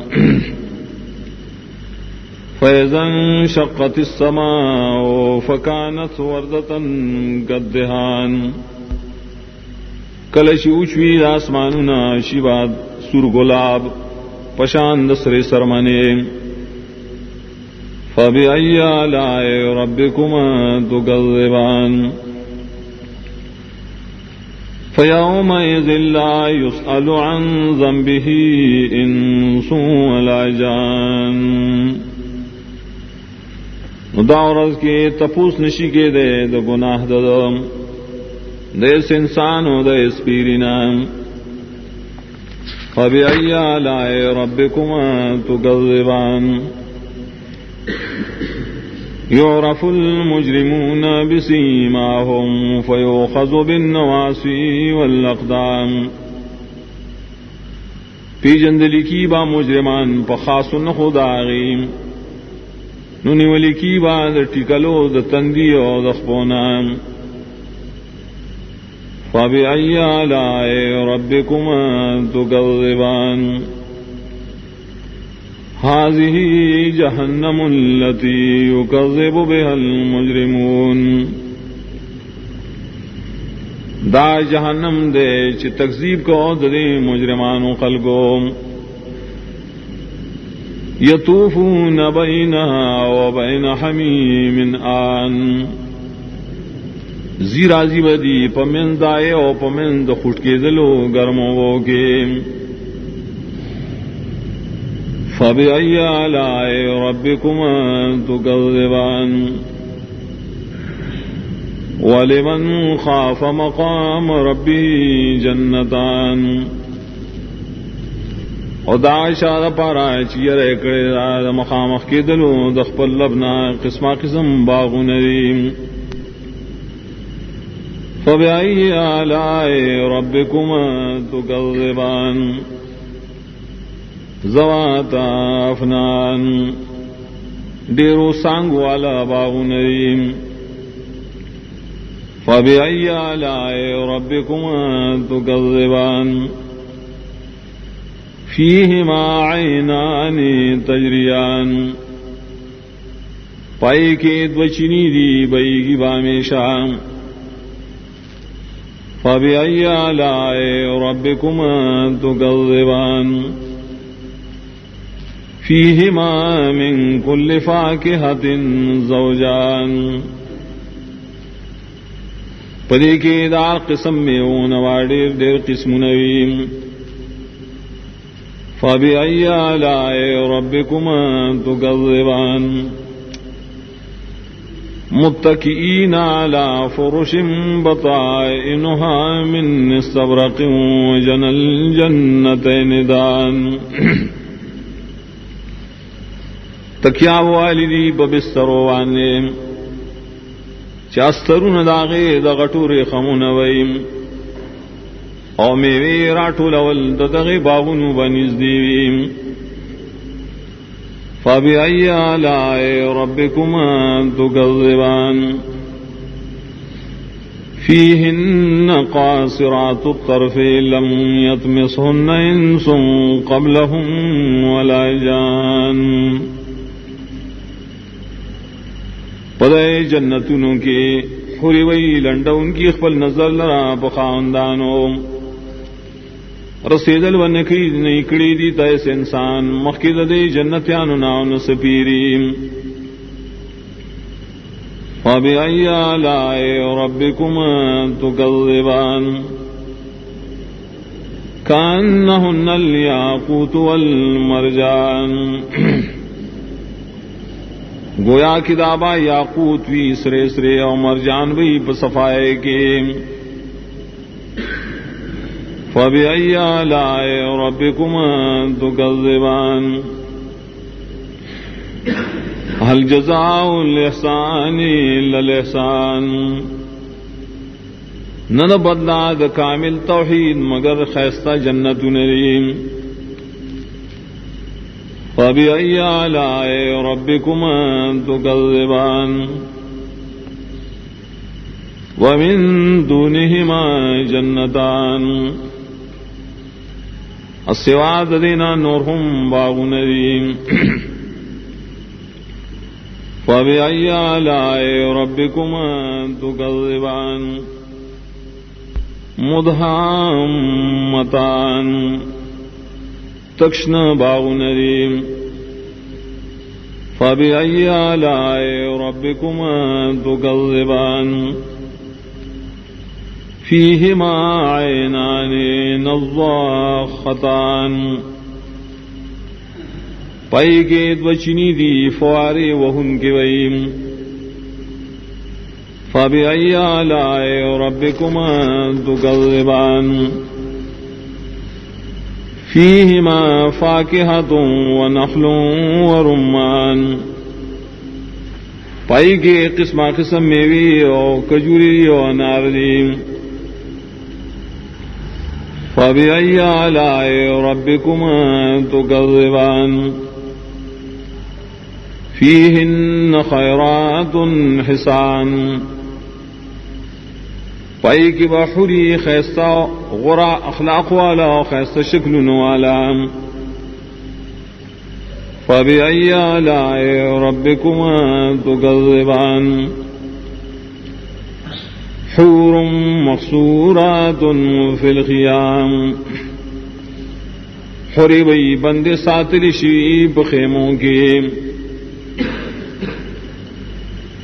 فإذا انشقت السماء فكانت وردة كالدهان کلش اوچوی آسماننا شیباد سور گلاب پشان دسر سرمنے فبأي آلاء ربكما تكذبان فيومئذ لا يسأل عن ذنبه إنس ولا جان نداورز کے تپوس نشی کے دے د گناہ ددم دیس انسان و دیس پیرینا فبأي آلاء ربكما تكذبان؟ يعرف المجرمون بسيماهم فيؤخذ بالنواسي والأقدام. پی جندلی کی با مجرمان پخاس نخود نونی ولی کی با ٹکلو د تندی او دخپونام فبأي آلاء ربكما تكذبان. هذه جهنم التي يكذب بها المجرمون. دا جہنم دے چ تکذیب کو دے مجرمان خلقو. یطوفون بینها وبین حمیم آن. زی زیرازی بدی پمن دائے او پمن د خٹکے دلو گرمو کے فبأي آلاء ربكما تكذبان؟ ولمن خاف مقام ربه جنتان؟ او دا اشاره پارا چیر کړه دا مخامخ کېدلو د خپل لبنا قسمه قسم باغونه دي فبأي آلاء ربكما تكذبان زواتا افنان ڈیرو سانگ والا باغ نریم. فبأي آلاء ربكما تكذبان فيهما عينان تجريان پائی کے دوچنی دی بئی گی بامیشام فبأي آلاء ربكما تكذبان فيهما من كل فاكهة زوجان۔ پدی کے دار قسم میں اون واڑیر دیر قسم نویم۔ فبی لائے ربکما تکذبان متکئین علی فرش بطائنها من استبرق وجن الجنتین دان تکیا والدی ببسترو وانے چاسترون داغے دغٹور خمون ویم. او میوی راٹو لول دغی باغنو بنیز دیویم فبی ای آلائی ربکما تکذبان. فیہن قاصرات الطرف لم یتمسہن انس قبلہم ولا جان. پدے جنتونوں کی خوری وئی لنڈا ان کی خپل نظر لرا بخاندانو رسیدل و نکری نکڑی دی تیس انسان مخید دے جنتیانو ناون سپیری فبأي آلاء ربكما تكذبان۔ كأنهن الياقوت والمرجان۔ گویا کی دابا یاقوت وی سرے سرے او مرجان وی بصفائے کے۔ فبأي آلاء ربكما تكذبان؟ هل جزاء الإحسان إلا الإحسان نن بدلا د کامل توحید مگر خیستہ جنت نریم فبأي آلاء ربكما تكذبان؟ ومن دونهما جنتان۔ السواد دینا نورهم باغنریم فبأي آلاء ربكما تكذبان مدهامتان تکشن باغ نریم۔ فبی آلاء ربکما تکذبان۔ فیہما عینان نضاختان. پائی کے دوچنی دی فوارے وہن کے ویم فبی آلاء ربکما تکذبان. فيهما فاكهة ونخل ورمان پائی کے قسم قسم میوی او کجوری او ناردی فبأي آلاء ربكما تكذبان فيهن خيرات حسان پائی کی بحری خیستہ غرا اخلاق والا خیستہ شکل والا فبی آلاء ربکما تکذبان حور مقصورات فی الخیام حری بئی بند ساتر شیب خیموں کی.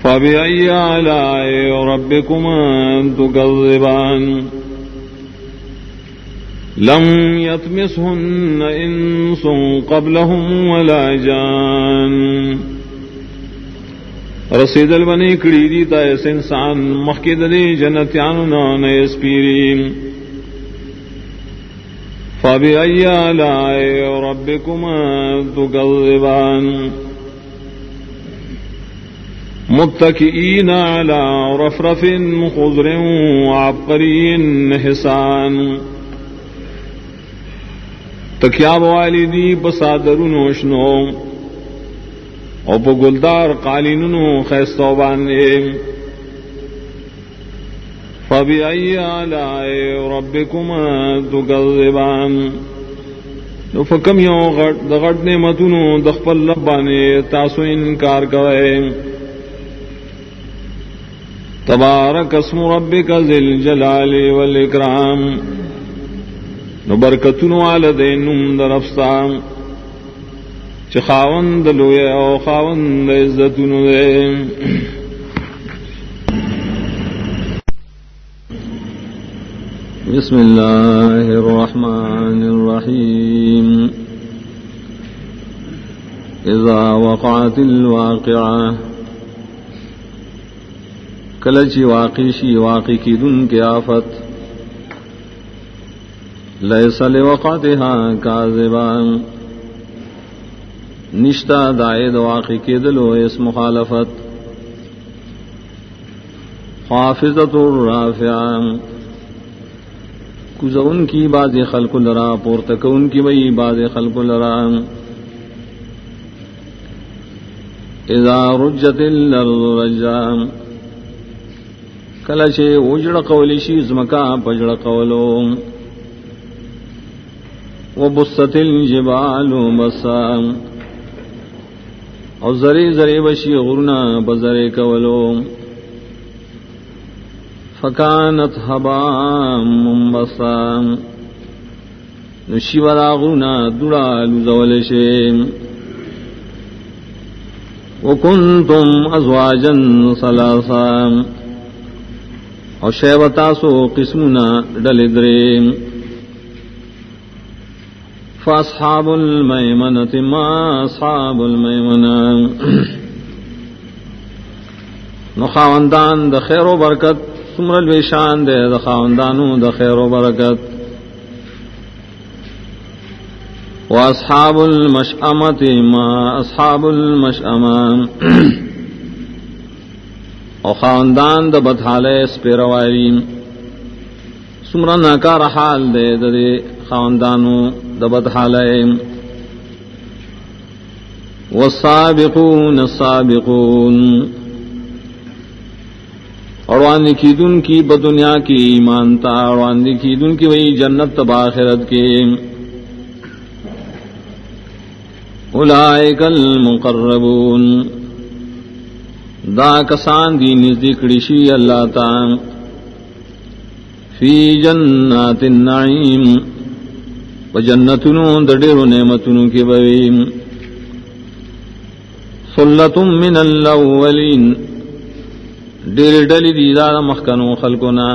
فبأي آلاء ربكما تكذبان لم يطمسهن إنس قبلهم ولا جان. رسید البنی کڑی دی تا اس انسان مخید دی جنتیانو نا نیس پیریم فبأي آلاء ربكما تكذبان؟ متكئين على رفرف خضر وعبقري حسان. تکیاب والدی بسادر نوشنو. او په گلدار قالینونو خیستو باندې فبأي آلاء ربكما تكذبان نو فکم یو غټ د غټ نعمتونو د خپل رب باندې تاسو انکار کوئ تبارک اسم ربک ذل جلال والاکرام۔ نو برکتون والدین نم در افستان چه خاوند لوی او خاوند عزتون دے بسم الله الرحمن الرحيم إذا وقعت الواقعة کلچی واقعی شی واقعی کی دن کے آفت. لیس لوقاتها کاذبان نشتا دائد واقعی کے دلو اس مخالفت. حافظت الرافعان کزون کی باز خلق لرا پورتک ان کی بئی باز خلق لرا. اذا رجت الارض رجام اجڑ قولی شی، زمکا پجڑ قولو. وبست الجبال بسا. او زری زری بشی غرنا بزرے کولو. فکانت ہبا ممبسا نشی ورا غنا دڑا لزول شیم وکنتم ازواجا سلاسا. اور شیوتا سو قسمنا ڈلدریم فاصحاب المیمنة ما اصحاب المیمنة نخاوندان د خیر و برکت سمر الوشان دے د خاوندانو د خیر و برکت. واصحاب المشأمت ما اصحاب المشأمان او خاوندان د بدحاله سپیروالین سمر ناکار حال دے د خاوندانو. د بدحاله والسابقون السابقون۔ اڑوان کی دن کی بدنیا کی ایمانتا اڑوان کی دن کی وہی جنت تباخرت کے اولائک المقربون۔ دا کسان دی نزدیکڑی اللہ تا۔ فی جنات النعیم۔ و جنتنو دڑیرو نعمتنو کی بویم سلتم من الاولین. ڈیر ڈلی دیدار مخکنو خلقنا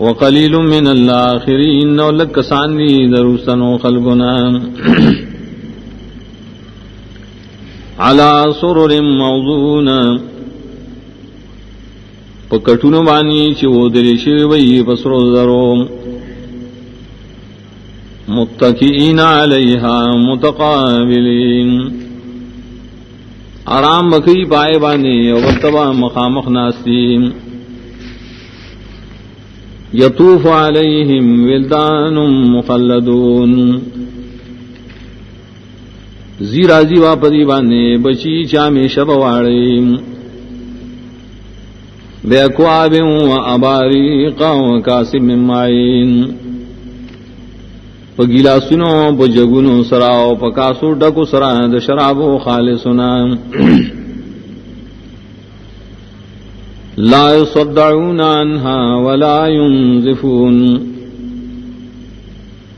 وقلیل من الآخرین نو لکسان دی دروسنو خلقنا [clears throat] على سرر موضون پکٹونو بانی چی وہ دریشی وی پسرو درو متکئین علیہا متقابلین۔ آرام بکری پائے بانے وتبا مخامخ ناسیم یطوف علیہم ولدان مخلدون۔ زیرا زی واپری بانے بچی چامے شب واڑے بے اکواب و اباری قاو کاسم معین پا پگیلا سنو پ جگنو سراؤ پکاسو ڈکو سرا د شرابو خال لا يصدعون عنها ولا ينزفون.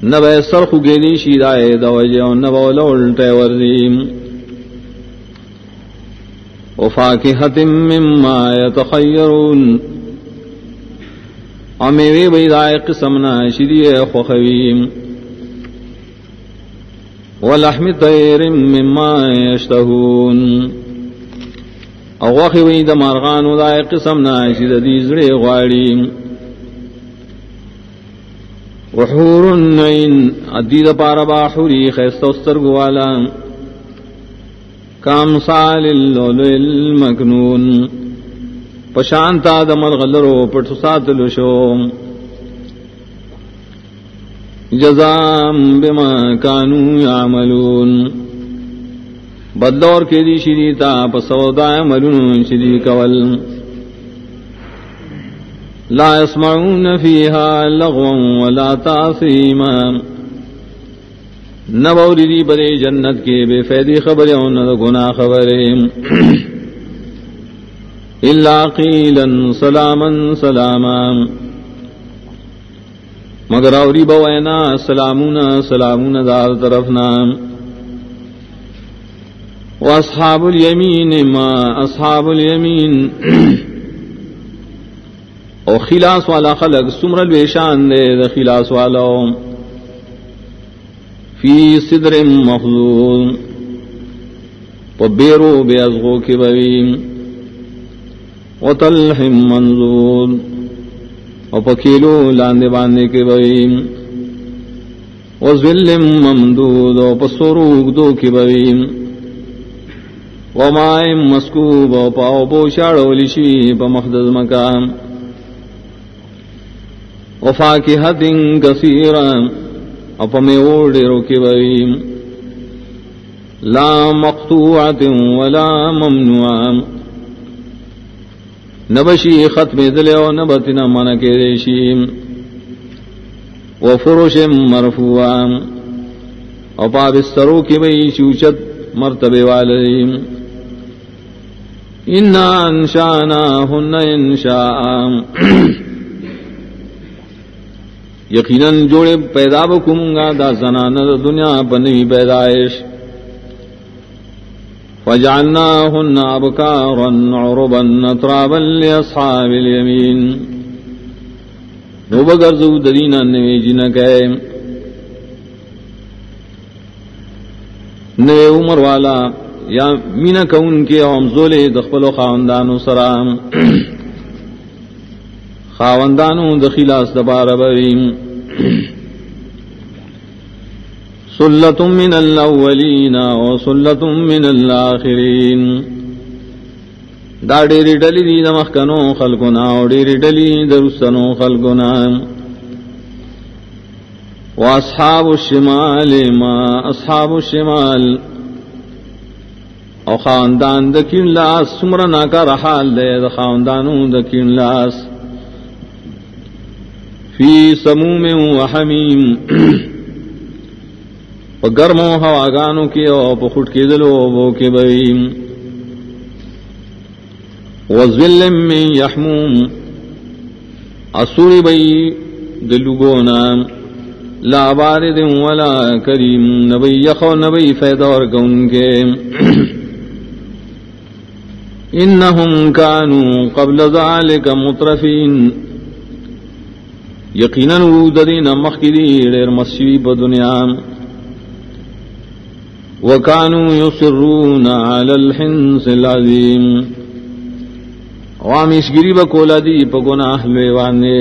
نب سرخ گیلی شیدائے دوجہ نب الٹے وردیم وفاكهة مما يتخيرون امیوی بیدائے قسمنا شدی خوخویم ولحم طير مما يشتهون. او وخی وی د مارغانو دا قسم نا چې د دې زړه غواړي وحور النعين ادي د پار با حوري خيستوستر غوالا کام سال اللول المكنون پشانتا د مرغلرو پټ ساتلو شو. جزام بما کانو یعملون بدلور کے دی شری تا پسودا عملون شری کول. لا يسمعون فيها لغوا ولا تاثيما نبوری دی بدے جنت کے بے فیدی خبریں نہ گناہ خبریں. [clears throat] الا قیلا سلاما سلاما. مگر اوری بوینا سلامون سلامون دار طرف نام واصحاب الیمین، ما اصحاب الیمین. او خلاص والا خلق سمر الویشان دے، دا خلاص والا. فی صدر مخزون پا بیرو بے ازغو کی بویم. و تلحم منزون او پا کھیلو لاندے باندے کی بویم و ظلم ممدود او پا سروگ دو کی بویم و مائم مسکوب او پا پوشاڑو لشی پا مخدز مکام وفاكهة كثيرا أفميور ركبين لا مقطوعة ولا ممنوعة۔ نبشی ختم دلے و نبتنا من کے ریشیم و فرش مرفوعا۔ او پا بسترو کی بئی شوچت مرتبے والیم انا انشانا ہن انشاء۔ یقیناً جوڑے پیدا بکوں گا دا زنان دنیا بنوی پیدائش۔ فجعلنا ہن ابکارا عربا اطرابا لاصحاب الیمین نو بگرزو درینا نوی جنکے نوی عمر والا، یا مینا کون کے امزولے دخپل و خاندان و سرام خاوندانو دخیلاس دبار بویم. سلت من الاولین و سلت من الاخرین دا ڈیری ڈلی دی دمخ کنو خلقنا و ڈیری ڈلی درستنو خلقنا و اصحاب الشمال ما اصحاب الشمال. او خاندان دکین لاس سمرنا کا رحال دے دا خاندانو دکین لاس. فی سموم و حمیم. [clears throat] پا گرمو ہوا گانو کی او پا خٹ کی دلو بو کے بیم وزل من یحموم. اسوری بئی دلگونا لا بارد ولا کریم. نبی یخو، نبی فیدور گون کے. [clears throat] انہم کانو قبل ذالک مطرفین یقیناً ددی نمخ کی دیر ب دنیا. وکانو یسرون علی الحنس العظیم وامیش گری بکولا دی پا گناہ لیوانے.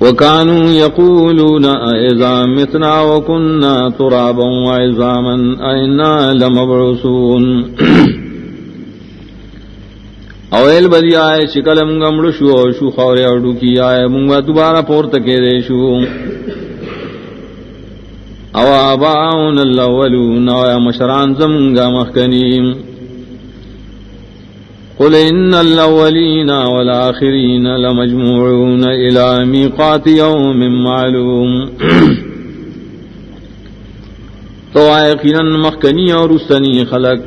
وكانوا يقولون إذا متنا وكنا ترابا وعظاما، أئنا لمبعثون [clears throat] اویل بدی آئے شکل منگا مڑ شو شو خورے اڑو کی آئے، منگا دوبارہ پور تکے دے شو. او آباؤن الاولون او مشران زمگا مخکنیم. قل ان الاولین والآخرین لمجموعون الى میقات یوم معلوم. تو آئے مخکنی اور رستنی خلق.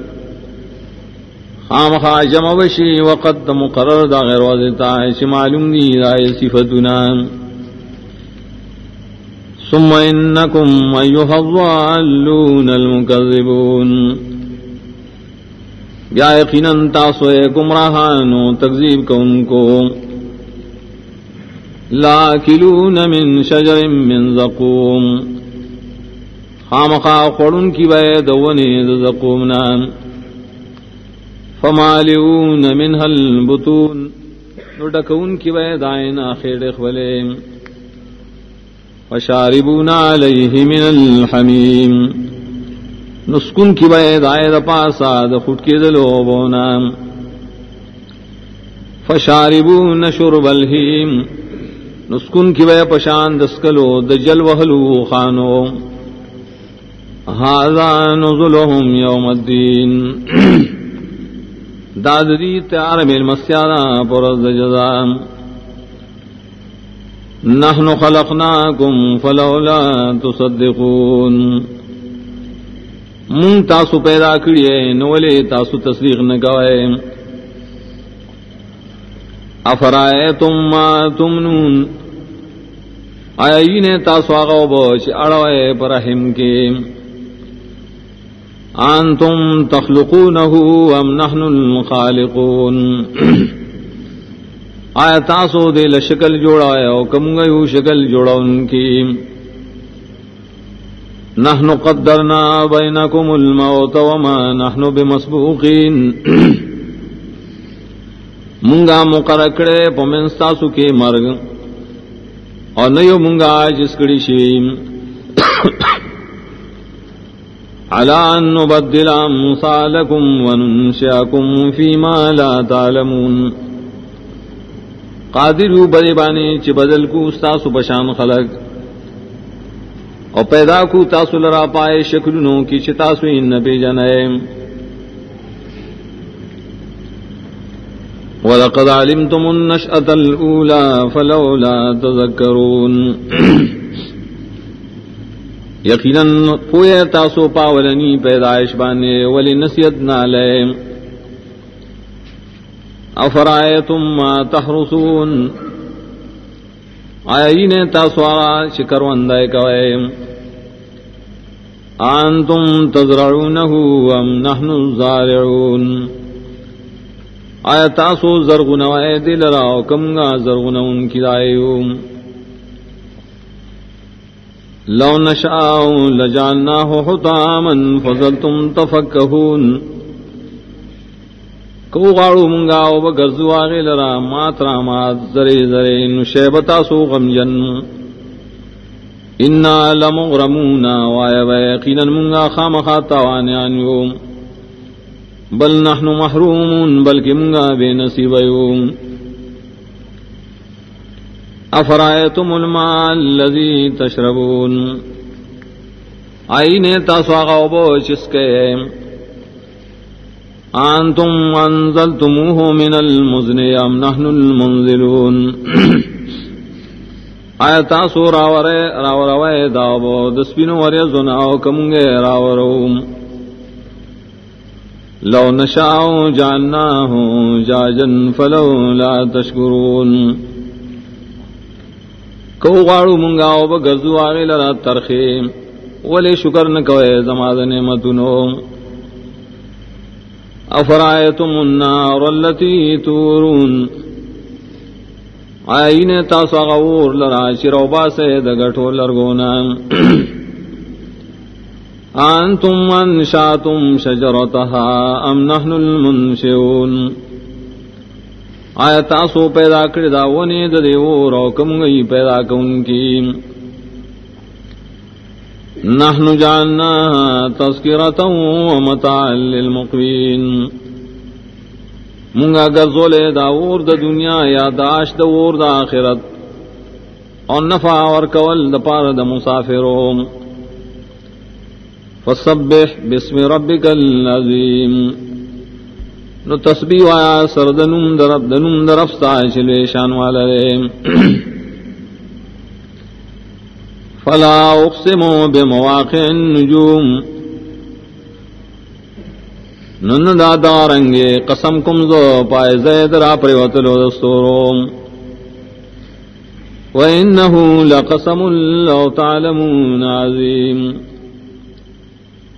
خام خا جمع وشی وقت مقرر دا غیر وزتا ہے معلوم دی دا رائے صفتنا. ثم انکم ایوہ الضالون المکذبون یا یقینا تاسو گمراہانو تکذیب کو ان کو لاکلون من شجر من زقوم. خام خا قرن کی بے دونی زقومنا فمالئون منها البطون. نڈکون کی وے دائن آخر خولے وشاربون علیہ من الحمیم. نسکن کی وے دائر پاسا دخٹ کی دلو بونا. فشاربون شرب الہیم. نسکن کی وے پشان دسکلو دجل وحلو خانو. هذا نزلهم يوم الدين دادری تیار میل مسیارا پرز جزام نحن خلقناکم فلولا تصدقون۔ من تاسو پیدا کریے نولے تاسو تصدیق نگوئے افرائے تم ما تمنون؟ آیا یہ نے تاسو آگاو بوچ اڑوئے پرہم کے انتم تخلقونه ام نحن الخالقون؟ آیا تاسو دے لشکل جوڑا او کم گیو شکل جوڑا ان کی؟ نحن قدرنا بینکم الموت وما نحن بمسبوقین۔ منگا مقرکڑے پمنستاسو کے مرگ۔ اور نیو منگا جس کڑی شیم۔ على أن نبدل أمثالكم وننشأكم فيما لا تعلمون۔ قادر بڑے بانے چ بدل کو استاسو بشان خلق۔ اور پیدا کو تاسو لرا پائے شکلنوں کی چتاسو ان پہ جنائے وَلَقَدْ عَلِمْتُمُ النَّشْأَةَ الْأُولَى فَلَوْلَا تَذَكَّرُونَ۔ یقیناً پوئے تاسو پاولنی پیدائش بانے ولی نصیت نالے افرائیتم ما تحرسون؟ آئین تاسو آغا شکر وندائی کوئے آنتم تزرعونہو ام نحن الزارعون. آیا تاسو زرغنوائے دل راو کمگا زرغنون کی دائیوم لو نشاء لجعلناه حطاما فظلتم تفكهون کو غاڑو منگا او بگرزو آغی لرا، مات رامات زری زری نشیبتا سو غم جن. انا لمغرمونا وایا ویقینا منگا خام خاتاوانی آنیوم بل نحن محرومون، بلکہ منگا بے نصیبیوم افرائیتم الماء الذي تشربون. آئینے تاسوا غوبو چسکے. آنتم انزلتموه من المزن ام نحن المنزلون [clears throat] آیا تاسو راورے راوروے داوبو دسپینو وریا او کمگے راوروم لو نشاؤ جاننا ہوں جاجن فلو لا تشکرون. کو غاڑو منگا او بگرزو آغی لرا ترخی ولی شکر نکوئے زماد نعمتنو افرائیتم النار اللتی تورون؟ آئین تاسو غور لرا شرو چرو باسے دگٹو لرگونا انتم انشاتم شجرتها ام نحن المنشئون؟ آیا تاسو پیدا کړی دا ونی د دیو رو کوم گئی پیدا کون کی نحنو جاننا تذکرتا و متاع للمقوین مونگا دا اور دنیا یا داش دا اور دا آخرت. اور نفع اور کول دا پار دا مسافروں فسبح بسم ربک العظیم. نو تسبیح آیا سر دنم درب دنم درف چلے شان والا [clears throat] فلا اقسم بمواقع النجوم. نن دادا رنگے قسم کم زو پائے زید را پریوتلو دستوروم وَإِنَّهُ لَقَسَمٌ لَوْ تَعْلَمُونَ عَظِيمٌ.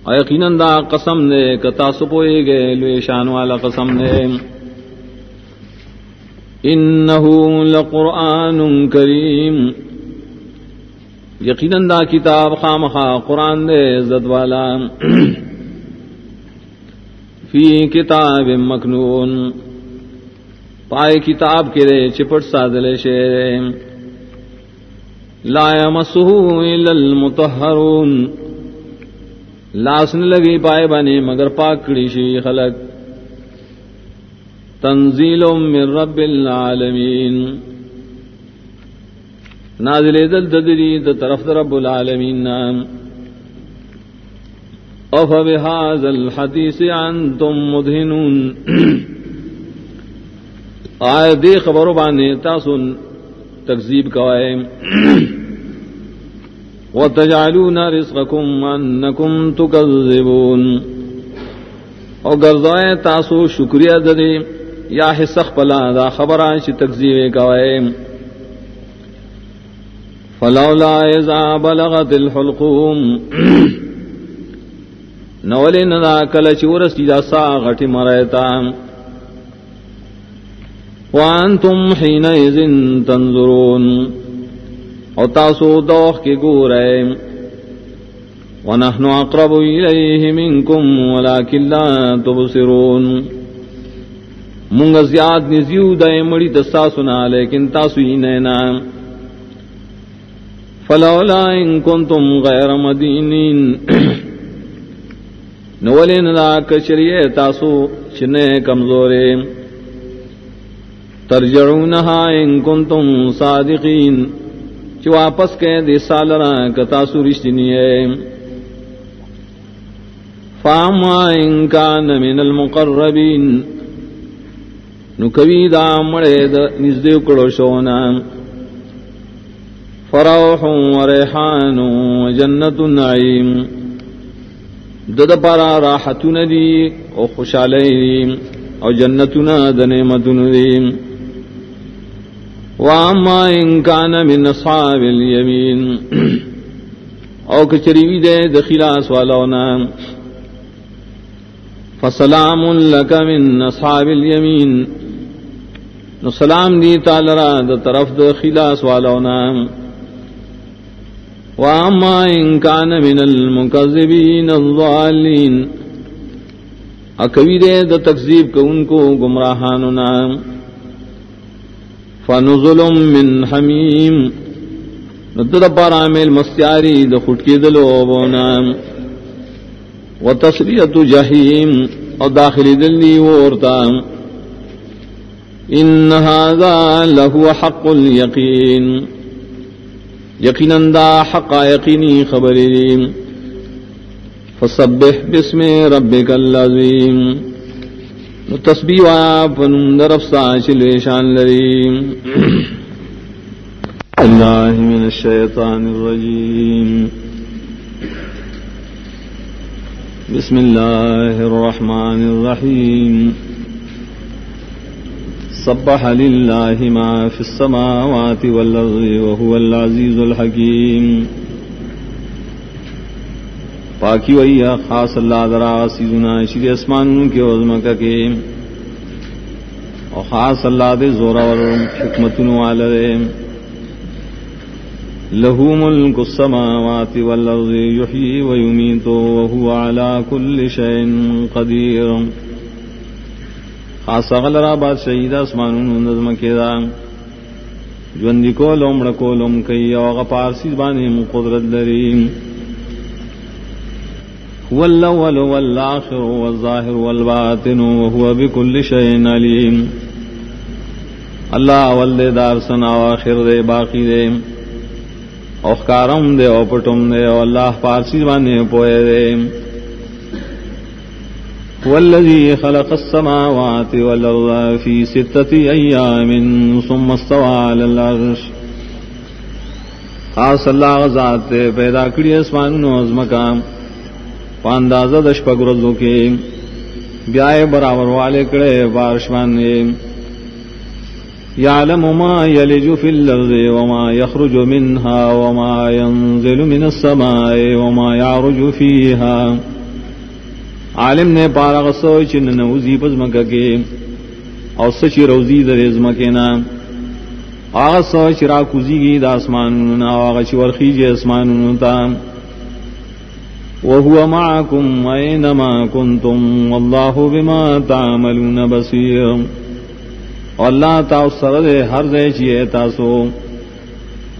یقیناً دا قسم نے کتا سپوئے گئے لوے شان والا قسم نے انہو لقرآن کریم. یقیناً دا کتاب خام خواہ قرآن دے زد والا۔ [clears throat] فی کتاب مکنون۔ پائے کتاب کے رے چپٹ سادل شیر لا مسو المتحرون لاسن لگی پائے بنے مگر پاکڑی شی خلق۔ تنزیل من رب العالمین۔ نازل دل ددری د طرف رب العالمین. نام اف بهذا الحديث انتم مدهنون. آئے دے خبروں بانے تاسن تکذیب کوائے وتجعلون رزقكم انكم تكذبون او گردائے تاسو شکریہ ددے یا حصخ پلا دا خبر آئے چی تکزیوے کوئے فلولا اذا بلغت الحلقوم. نولے ندا کل چورس جا سا غٹی مرتا وانتم حین حينئذ تنظرون. او تاسو دوخ کی گورے ونحن اقرب الیہ منکم ولكن لا تبصرون. منگ زیاد نزیو دے مڑی دستا لیکن تاسو ہی نینا فلولا ان کنتم غیر مدینین نولین لا کچریے تاسو چنے کمزورے. ترجعونها ان کنتم صادقین. چو واپس کے دے سالرا کتاسو رشتنی ہے. فاما ان کان من المقربین. نو کوي دا مړې د نږدې کړو شونا. فروح و ریحان و جنت النعیم. دد پارا راحتون دی او خوشحالی دی او جنتون د نعمتون دی. واما ان کان من اصحاب الیمین. [clears throat] او کچریوی دے دخلاص والاونا. فسلام لک من اصحاب الیمین. نو سلام دی تالرا د طرف د خلاص والونا واما ان کان من المکذبین الضالین اکوی دے د تکذیب کو ان کو گمراہان گمراہاننا فنزل من حمیم ندد پارا میل مستیاری د خٹکی دلو بونا وتصریت جہیم اور داخلی دلی وورتا ان هذا له حق اليقين يقينا دا حق يقيني خبرين فسبح باسم ربك العظيم تسبیح آیا پن درف ساچل شان لریم اللہ من الشیطان الرجیم. بسم اللہ الرحمن الرحیم. سبح لله ما في السماوات والأرض وهو العزيز الحكيم پاکی وئی خاص اللہ درا سیزنا شری اسمان کے عظم کے۔ اور خاص اللہ دے زورا اور حکمت والے له ملك السماوات والأرض يحيي ويميت وهو على كل شيء قدير خاص غلرا باد شہید اسمان نظم کے دا. جوندی کو لومڑ کو لوم کئی، او پارسی بانے قدرت لریم هو الاول والآخر والظاهر والباطن وهو بكل شيء عليم اللہ اول دے دار سنا آخر دے باقی دے. اوخکارم دے، او پٹم دے، او اللہ پارسی بانے پوئے دے. والذي خلق السماوات والأرض في ستة أيام ثم استوى على العرش. خاص اللہ غزات پیدا کری اسمان نوز مکام پاندازہ دش پگرزو کے بیائے برابر والے کڑے بارشمان نے يعلم ما يلج في الأرض وما يخرج منها وما ينزل من السماء وما يعرج فيها عالم نے پارا سوچ چن نوزی پزمک کے اور سچی روزی در ازم کے نام آغا سوچ را کزی گی دا اسمان آغا چی ورخی جی اسمان تا۔ وهو معكم أينما كنتم والله بما تعملون بصير اللہ تا سر دے، ہر دے چیئے تاسو۔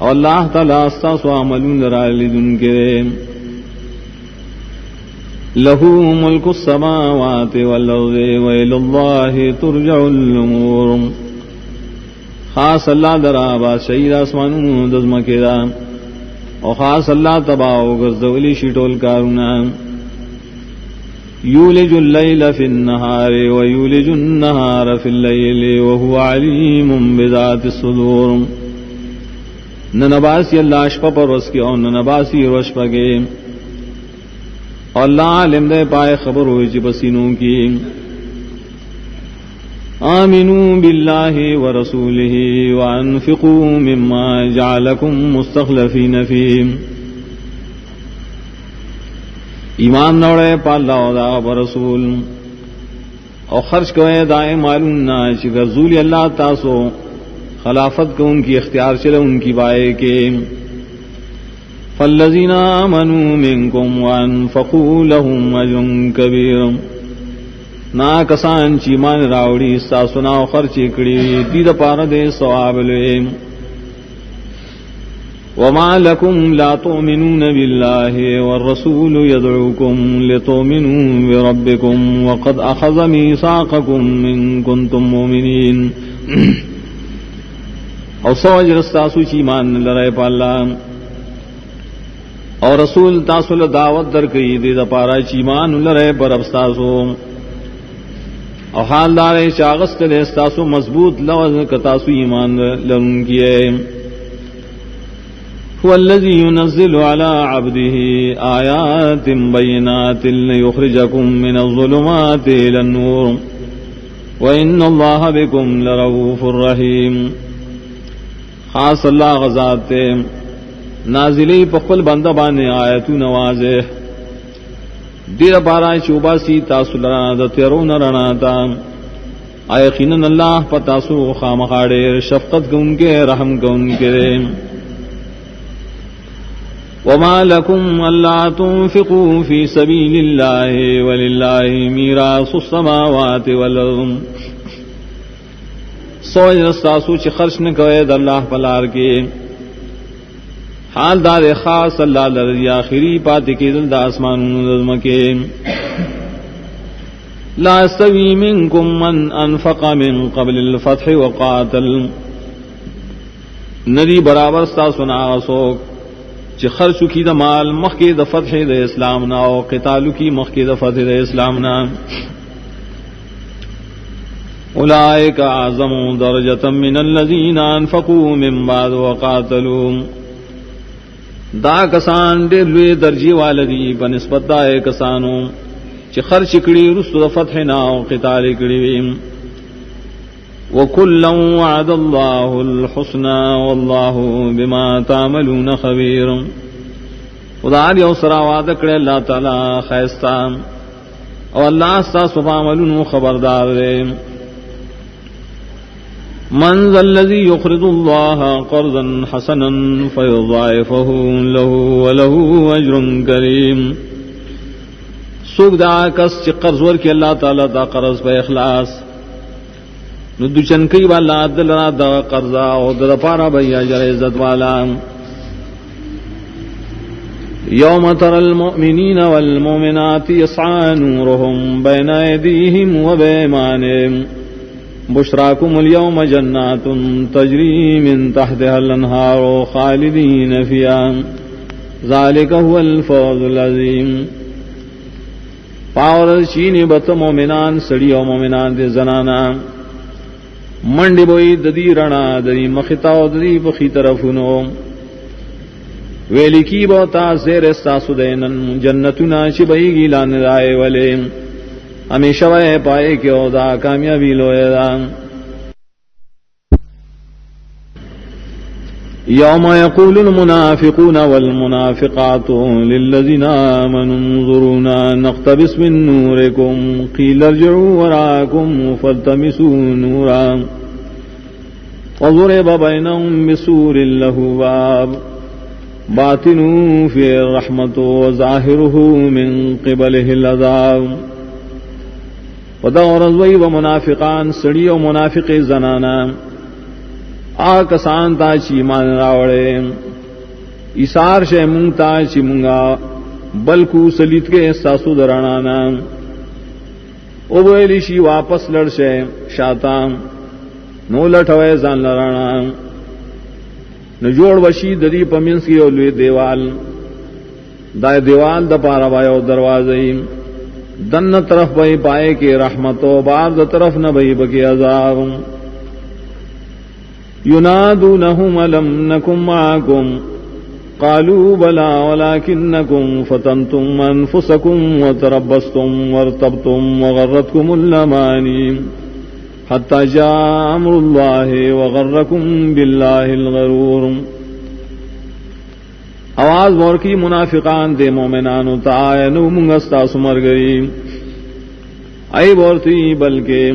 اللہ تعالی استاسو عملون را لدن کے۔ له ملك السماوات والأرض وإلى الله ترجع الأمور. خاص اللہ درا با شہید آسمان دزم کے دا اور خاص اللہ تباؤ گرزولی شٹول کارونا. يولج الليل في النهار ويولج النهار في الليل وهو عليم بذات الصدور. ننباسی اللہ اشپا پر رس کے اور ننباسی روش پگے اللہ عالم دے پائے خبر ہوئی جی پسینوں کی۔ آمنوا باللہ ورسولہ وانفقوا مما جعلکم مستخلفین فیم ایمان نوڑے پالا دا برسول اور خرچ کوئے دائیں معلوم نہ چگر زولی اللہ تاسو خلافت کو ان کی اختیار چلے ان کی بائے کے۔ فلزین منو منکم وانفقوا لهم اجر کبیر. نا کسان چی مان راوڑی سا سنا خرچ کڑی دید پار دے سواب لے. وما لكم لا تؤمنون بالله والرسول يدعوكم لتؤمنوا بربكم وقد أخذ ميثاقكم من كنتم مؤمنين [clears throat] او سوج رستاسو چی مان لرائے پالا اور رسول تاسو دعوت در کئی دے دا پارا چی پر ابستاسو او حال دارے چاغست دے استاسو مضبوط لوز کتاسو ایمان لرن کیے هو الذي ينزل على عبده آيات بينات ليخرجكم من الظلمات إلى النور. وإن الله بكم لرؤوف رحيم. خاص اللہ غزات نازلی پخل بندہ بانے آیتو نوازے۔ دیر بارا چوبا سی تاسو لرانا دا تیرون رنا تا۔ آیقین اللہ پتاسو خامخاڑے شفقت گن کے رحم گن کے وما لكم ألا تنفقوا في سبيل الله ولله ميراث السماوات والأرض سوچ رستاسو چی خرچ نہ کوئے دا اللہ پلار کے۔ حال دار خاص اللہ لرزی آخری پاتی کی دل دا اسمان نظم کے لا استوی منکم من انفق من قبل الفتح وقاتل ندی برابر ستا سنا سوک چ خر سکی دا مال مخ کے د فتح د اسلام نا او قتال کی مخ کے د فتح د اسلام نا۔ اولئک اعظم درجه من الذين انفقوا من بعد وقاتلوا دا کسان دے لوی درجی والدی بنسبت دا کسانو چ خر چکڑی رست د فتح نا او قتال کڑی ویم وكلا وعد الله الحسنى والله بما تعملون خبير. خدا دی او سرا وعد کړه الله تعالی خیستا او الله استا سبا عملون خبردار دے من ذا الذي يقرض الله قرضا حسنا فيضاعفه له وله اجر كريم. سوک دا کس چ قرض ور کی اللہ تعالی دا قرض پہ اخلاص. نو دو چنکی والا دل را دا قرضا او دا پارا بیا جر عزت والا. یوم تر المؤمنین والمؤمنات یسعى نورهم بین ایدیهم و بیمانهم بشراکم اليوم جنات تجری من تحتها الانهار خالدین فیها ذالک هو الفوز العظیم. پاور چین بت مومنان، سڑی او مومنان دے زنانا. منڈی بوئی ددی رنا، ددی مختا ددی بخی طرف نو ویلی کی بوتا زیر استاسو دینن جنتنا چبئی گی لان رائے والے. ہمیشہ وے پائے کیوں دا کامیابی لوئے دا۔ يوم يقول المنافقون والمنافقات للذين آمنوا انظرونا نقتبس من نوركم قيل ارجعوا وراءكم فالتمسوا نورا۔ وضرب بينهم بسور له باب۔ باطنوا في الرحمة وظاهره من قبله العذاب۔ پدا ودور الزوي ومنافقان سڑی و منافق زنانا. آ کسان تا چی مان راوڑے. اسار شے منگتا چی منگا بلکو سلیت کے ساسو درانا. او بویلی شی واپس لڑ شے شاتا. نو لٹوے زان لرانا. نو جوڑ وشی دری پمنس کی اولوی دیوال. دائے دیوال دا پارا بایو دروازی دن طرف بھئی پائے کے رحمتو بار دا طرف نہ بھئی بکی عذاب۔ ينادونهم لم نكن معكم قالوا بلى ولكنكم فتنتم أنفسكم وتربصتم وارتبتم وغرتكم اللماني حتى جاء أمر الله وغركم بالله الغرور۔ آواز مور کی منافقان دے مومنان تا نو منگستا سمر گئی۔ ائی بورتی بلکہ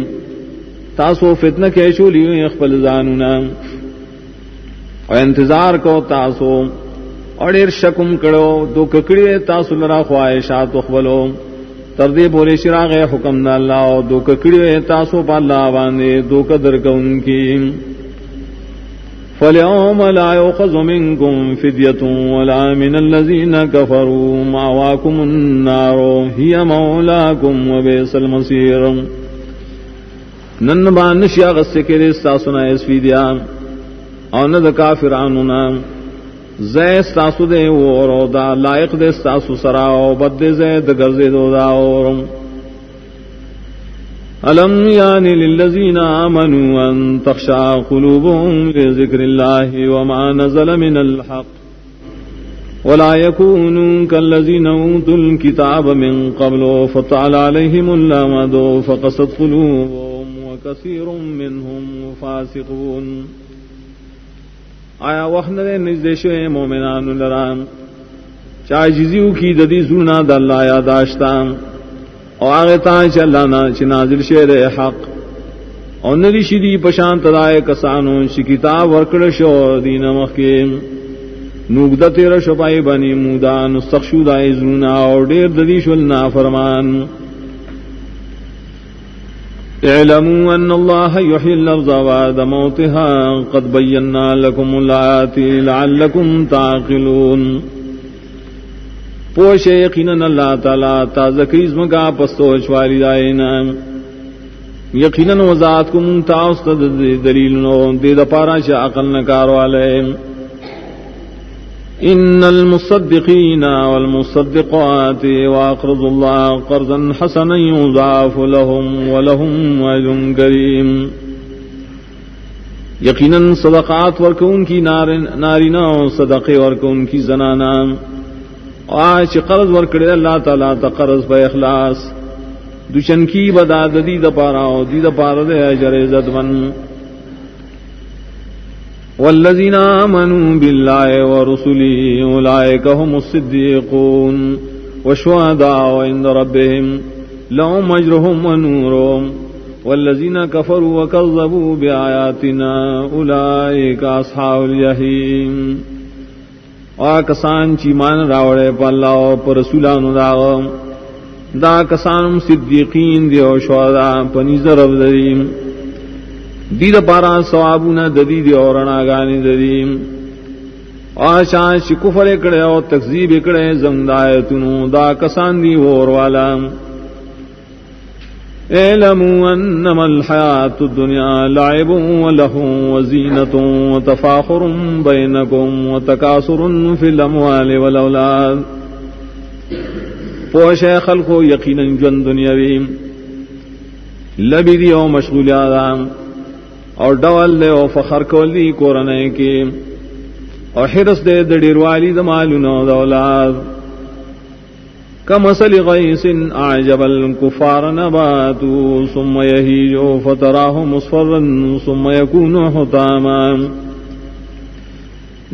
تاسو فتنہ کے چولی اخبل زانونا۔ اور انتظار کو تاسو اور ډیر شکم کړو دو ککړی تاسو لرا خواہشات خپلو تر دې پورې شراغ حکم د الله او دو ککړی تاسو په الله باندې دو قدر کوونکی فاليوم لا يؤخذ منكم فدية ولا من الذين كفروا معواكم النار هي مولاكم وبئس المصير. نن بان شیا غسه کې تاسو نه اس فدیا او نه د کافرانو نام زی ستاسو دے اور دا لائق دے ستاسو سرا او بد دے زید گرزے دو دا اور. علم یعنی للذین آمنوا ان تخشع قلوبهم لذکر اللہ وما نزل من الحق ولا يكونوا كالذين اوتوا الكتاب من قبل فطال عليهم اللامد فقست قلوبهم وكثير منهم فاسقون آیا وقت نے نزدیش مومنان لرام چاہ جزیو کی ددی سونا د اللہ یاداشتا او آگے تا چ اللہ نا چ نازل شیر حق. او ندی شدی پشان تدائے کسانو چ کتاب ورکڑ شو دین مخی. نوگدہ تیر شپائی بنی مودان سخشودائی زونا او دیر ددی شلنا فرمان. اعلموا أن الله يحيي الأرض بعد موتها قد بينا لكم الآيات لعلكم تعقلون پوش یقینا اللہ تعالی تازہ کریزم کا پستوچ والی دائنا یقینا وزاد کم تاست دلیل نو، دے دپارا چا عقل نکار والے۔ ان المصدقين والمصدقات واقرضوا الله قرضا حسنا يضاعف لهم ولهم اجر كريم یقینا صدقات ورکون کی نارینا صدقے ورکون کی زنانا آج قرض ور ورکڑے اللہ تعالیٰ تا قرض بے اخلاص۔ دشن کی بدا ددی دپارا دی دپارا دے اجر عزت من۔ والذين آمنوا بالله ورسله أولئك هم الصديقون وشهداء عند ربهم لهم أجرهم ونورهم والذين كفروا وكذبوا بآياتنا أولئك أصحاب الجحيم اور کسان چیمان راوڑے پا اللہ و پا رسولانو دا دا کسانم صدیقین دیو شہداء پنیز رب دریم دید پارا سوابونا ددی دی اور گانی ددیم آشان شکفر اکڑے اور تقزیب اکڑے زمدایتنو دا کسان دی اور والام اعلموا انما الحیات الدنیا لعب و لہو و زینت و تفاخر بینکم و تکاثر الاموال والاولاد پوش یقینا جن دنیاوی. لبی دی او مشغولیات اور ڈول دے او فخر کولی کورنے کی. اور حرس دے دڑیر والی دمالونو دولاد كمثل غيث أعجب الكفار نباته، ثم يهيج فتراه مصفرا، ثم يكون حطاما.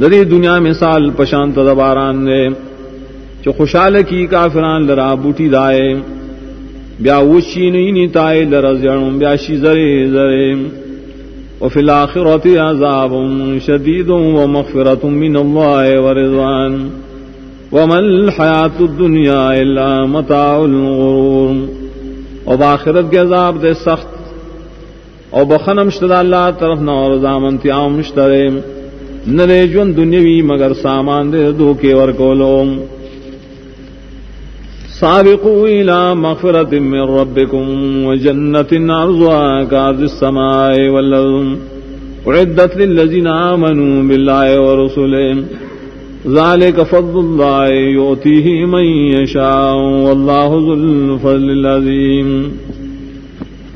دری دنیا مثال پشانت دباران نے جو خوشحال کی کافران لرا بوٹی دائے. بیا وشی نہیں نیتائے لرزیڑوں بیا شی زرے زرے. وفي الآخرة عذاب شديد ومغفرة من الله ورضوان وما الحياة الدنيا إلا متاع الغرور وبآخرت کے عذاب دے سخت او بخنم شتد اللہ طرف نہ اور زامن تیام مشترے نرے جن دنیاوی مگر سامان دے دھوکے ورکولوم سابقوا إلى مغفرة من ربكم وجنة عرضها كعرض السماء والأرض أعدت للذين آمنوا بالله ورسله ذلك فضل الله يؤتيه من يشاء والله ذو الفضل العظيم.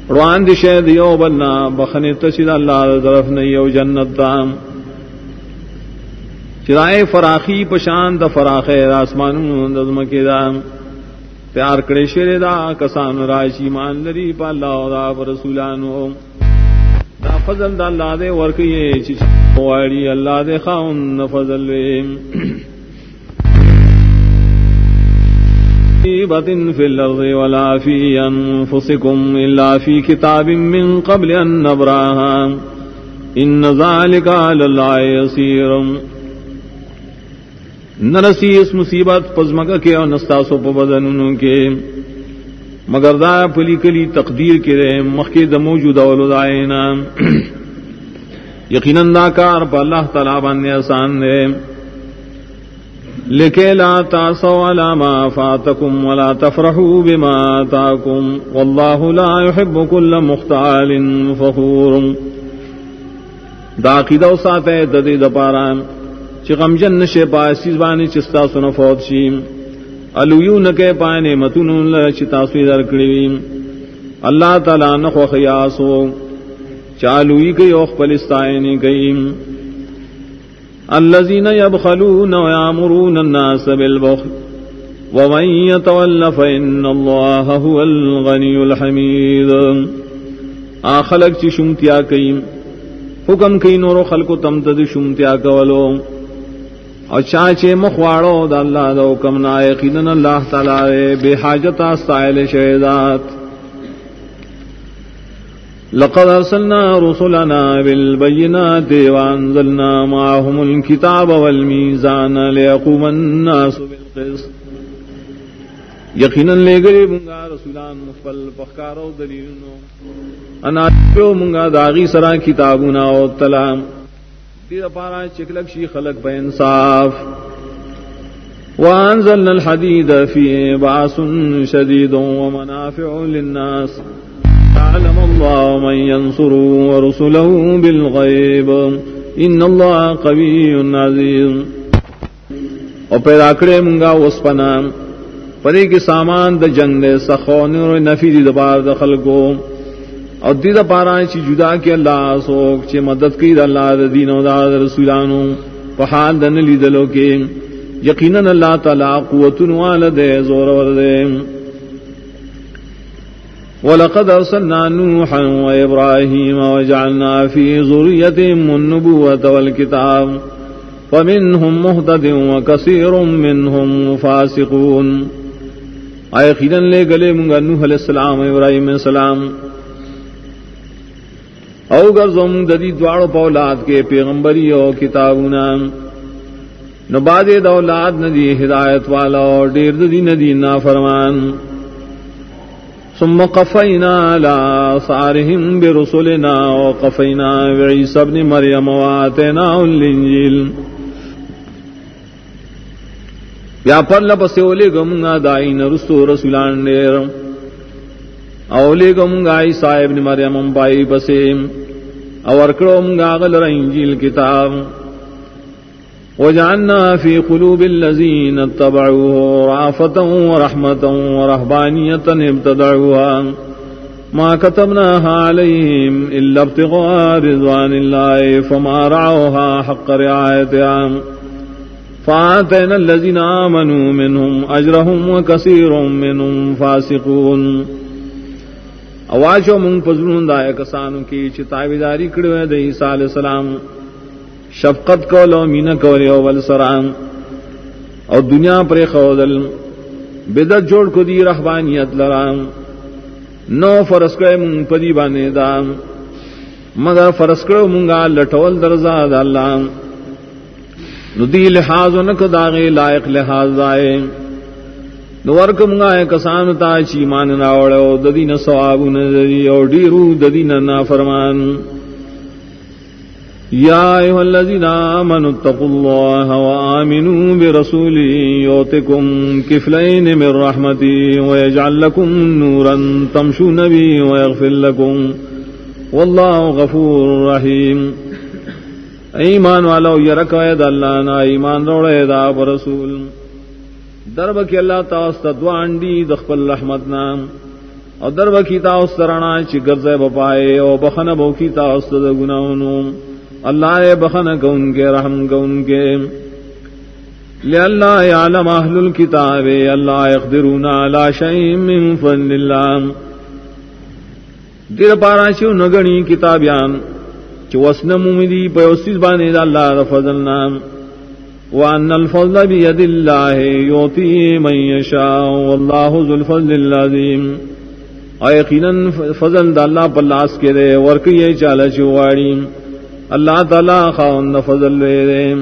روان دی شہد یو بلنا بخنی تشید اللہ طرف نیو جنت دام. چرائے فراخی پشان دا فراخ آسمان دزمکی دام. تیار کڑے شیر دا، کسان راشی مان لری پا اللہ دا رسولانو. فضل دا اللہ دے ورکیے چی چواری اللہ دے خاون فضل مصيبة ولا من قبل نرسی اس مصیبت پزمکہ کے اور نستاسو پبدنوں کے۔ مگر دا پلی کلی تقدیر کے رے مخی دا موجود [clears throat] یقیناً دا کار پا اللہ تعالیٰ باندے آسان دے. لکے لا تاسو علا ما فاتکم ولا تفرحو بما آتاکم. واللہ لا يحب کل مختال فخور. دا قیدہ ساتے ددی دپارا چی غمجن نشے پا سیز بانی چستا سن فوت شیم. الویو نکے پائے متون چی تاسوی در کڑیم اللہ تعالیٰ نخو خیاسو چالوئی گئی اوخ پلستائنی گئیم الذين يبخلون ويامرون الناس بالبخل. ومن يتول فإن الله هو الغني الحميد آخلق چی شمتیا کئی حکم کئی نورو خلق تم تد شمتیا کولو. اور چاچے مخواڑو دا اللہ دا حکم نا یقینا اللہ تعالی بے حاجتا سائل شہدات۔ لقد ارسلنا رسلنا بالبينات وانزلنا معهم الكتاب والميزان ليقوم الناس بالقسط۔ یقینا لے گئے منگا رسولان مفل پخکارو دلیلنو۔ انا جو منگا داغی سرا کتابنا او تلام۔ دیر پارا چکلک شی خلق بے انصاف. وانزلنا الحديد فيه باس شديد ومنافع للناس. تعلم الله من ينصر ورسله بالغيب. ان الله قوي عزيز. او پیدا کړې مونږه وسپنا پدې کې سامان د جنگ له سخون او نفي دي د بار د خلکو. او دې د پاره چې جدا کې الله سوک چې مدد کوي د الله د دین او د رسولانو په حال د نه لیدلو کې یقینا الله تعالی قوت والده زور ورده ولقد أرسلنا نوحا وإبراهيم وجعلنا في ذريتهم النبوة والكتاب فمنهم مهتد وكثير منهم فاسقون آئے خیرن لے گلے منگا نوح علیہ السلام ابراہیم علیہ السلام۔ او گرزم ددی دوار پولاد کے پیغمبری او کتابنا نباد دولاد ندی ہدایت والا اور دیر ددی ندی نا فرمان ثم قفينا على صارهم برسلنا وقفينا بعيسى ابن مريم وآتيناه الإنجيل یا پر لپس اولے گمگا دائین رسو رسولان دیر. اولے گمگا عیسیٰ ابن مریم پائی پسے اور کرو منگا غل انجیل کتاب. وجعلنا في قلوب الذين اتبعوه رافة ورحمة ورهبانية ابتدعوها. ما كتبناها عليهم إلا ابتغاء رضوان الله فما رعوها حق رعايتها فآتينا الذين آمنوا منهم أجرهم وكثير منهم فاسقون. اواشو من پزنون دائے کسانو کی چتاوی داری کڑوے دے عیسیٰ علیہ السلام۔ شفقت کو لو مین کو ریو ول سرام۔ اور دنیا پر خودل بدت جوڑ کو دی رحبانیت لرام۔ نو فرس کرے منگ پدی بانے دام۔ مگر فرس کرو منگا لٹول درزا اللہ۔ ندی لحاظ نک داغے لائق لحاظ آئے۔ نورک منگا کسان تا چی مان راوڑو ددی نہ سواب نظری اور ڈیرو ددی نہ فرمان يا أيها الذين آمنوا اتقوا الله وآمنوا برسولي يوتكم كفلين من رحمتي ويجعل لكم نورا تمشون به ويغفر لكم والله غفور رحيم ایمان والو یرک اید اللہ نا ایمان روڑے دا برسول درب کی اللہ تاست دوان دی دخپل رحمت نام اور درب کی تاست رنا چی گرزے بپائے او بخن بو کی تاست گناہنوں اللہ بخن کو ان کے رحم کو ان کے اللہ عالم اہل الكتاب اللہ يقدرون على شيء من فضل الله دیر پارا شو نگنی کتابیان چ وسن مومدی پیوسیز باندې اللہ فضل نام. وأن الفضل بيد الله يعطيه من يشاء. والله ذو الفضل العظيم. یقیناً فضل الله بلاس پلاس کے دے ورک یہ چواڑی اللہ تعالی خاون فضل دے, دے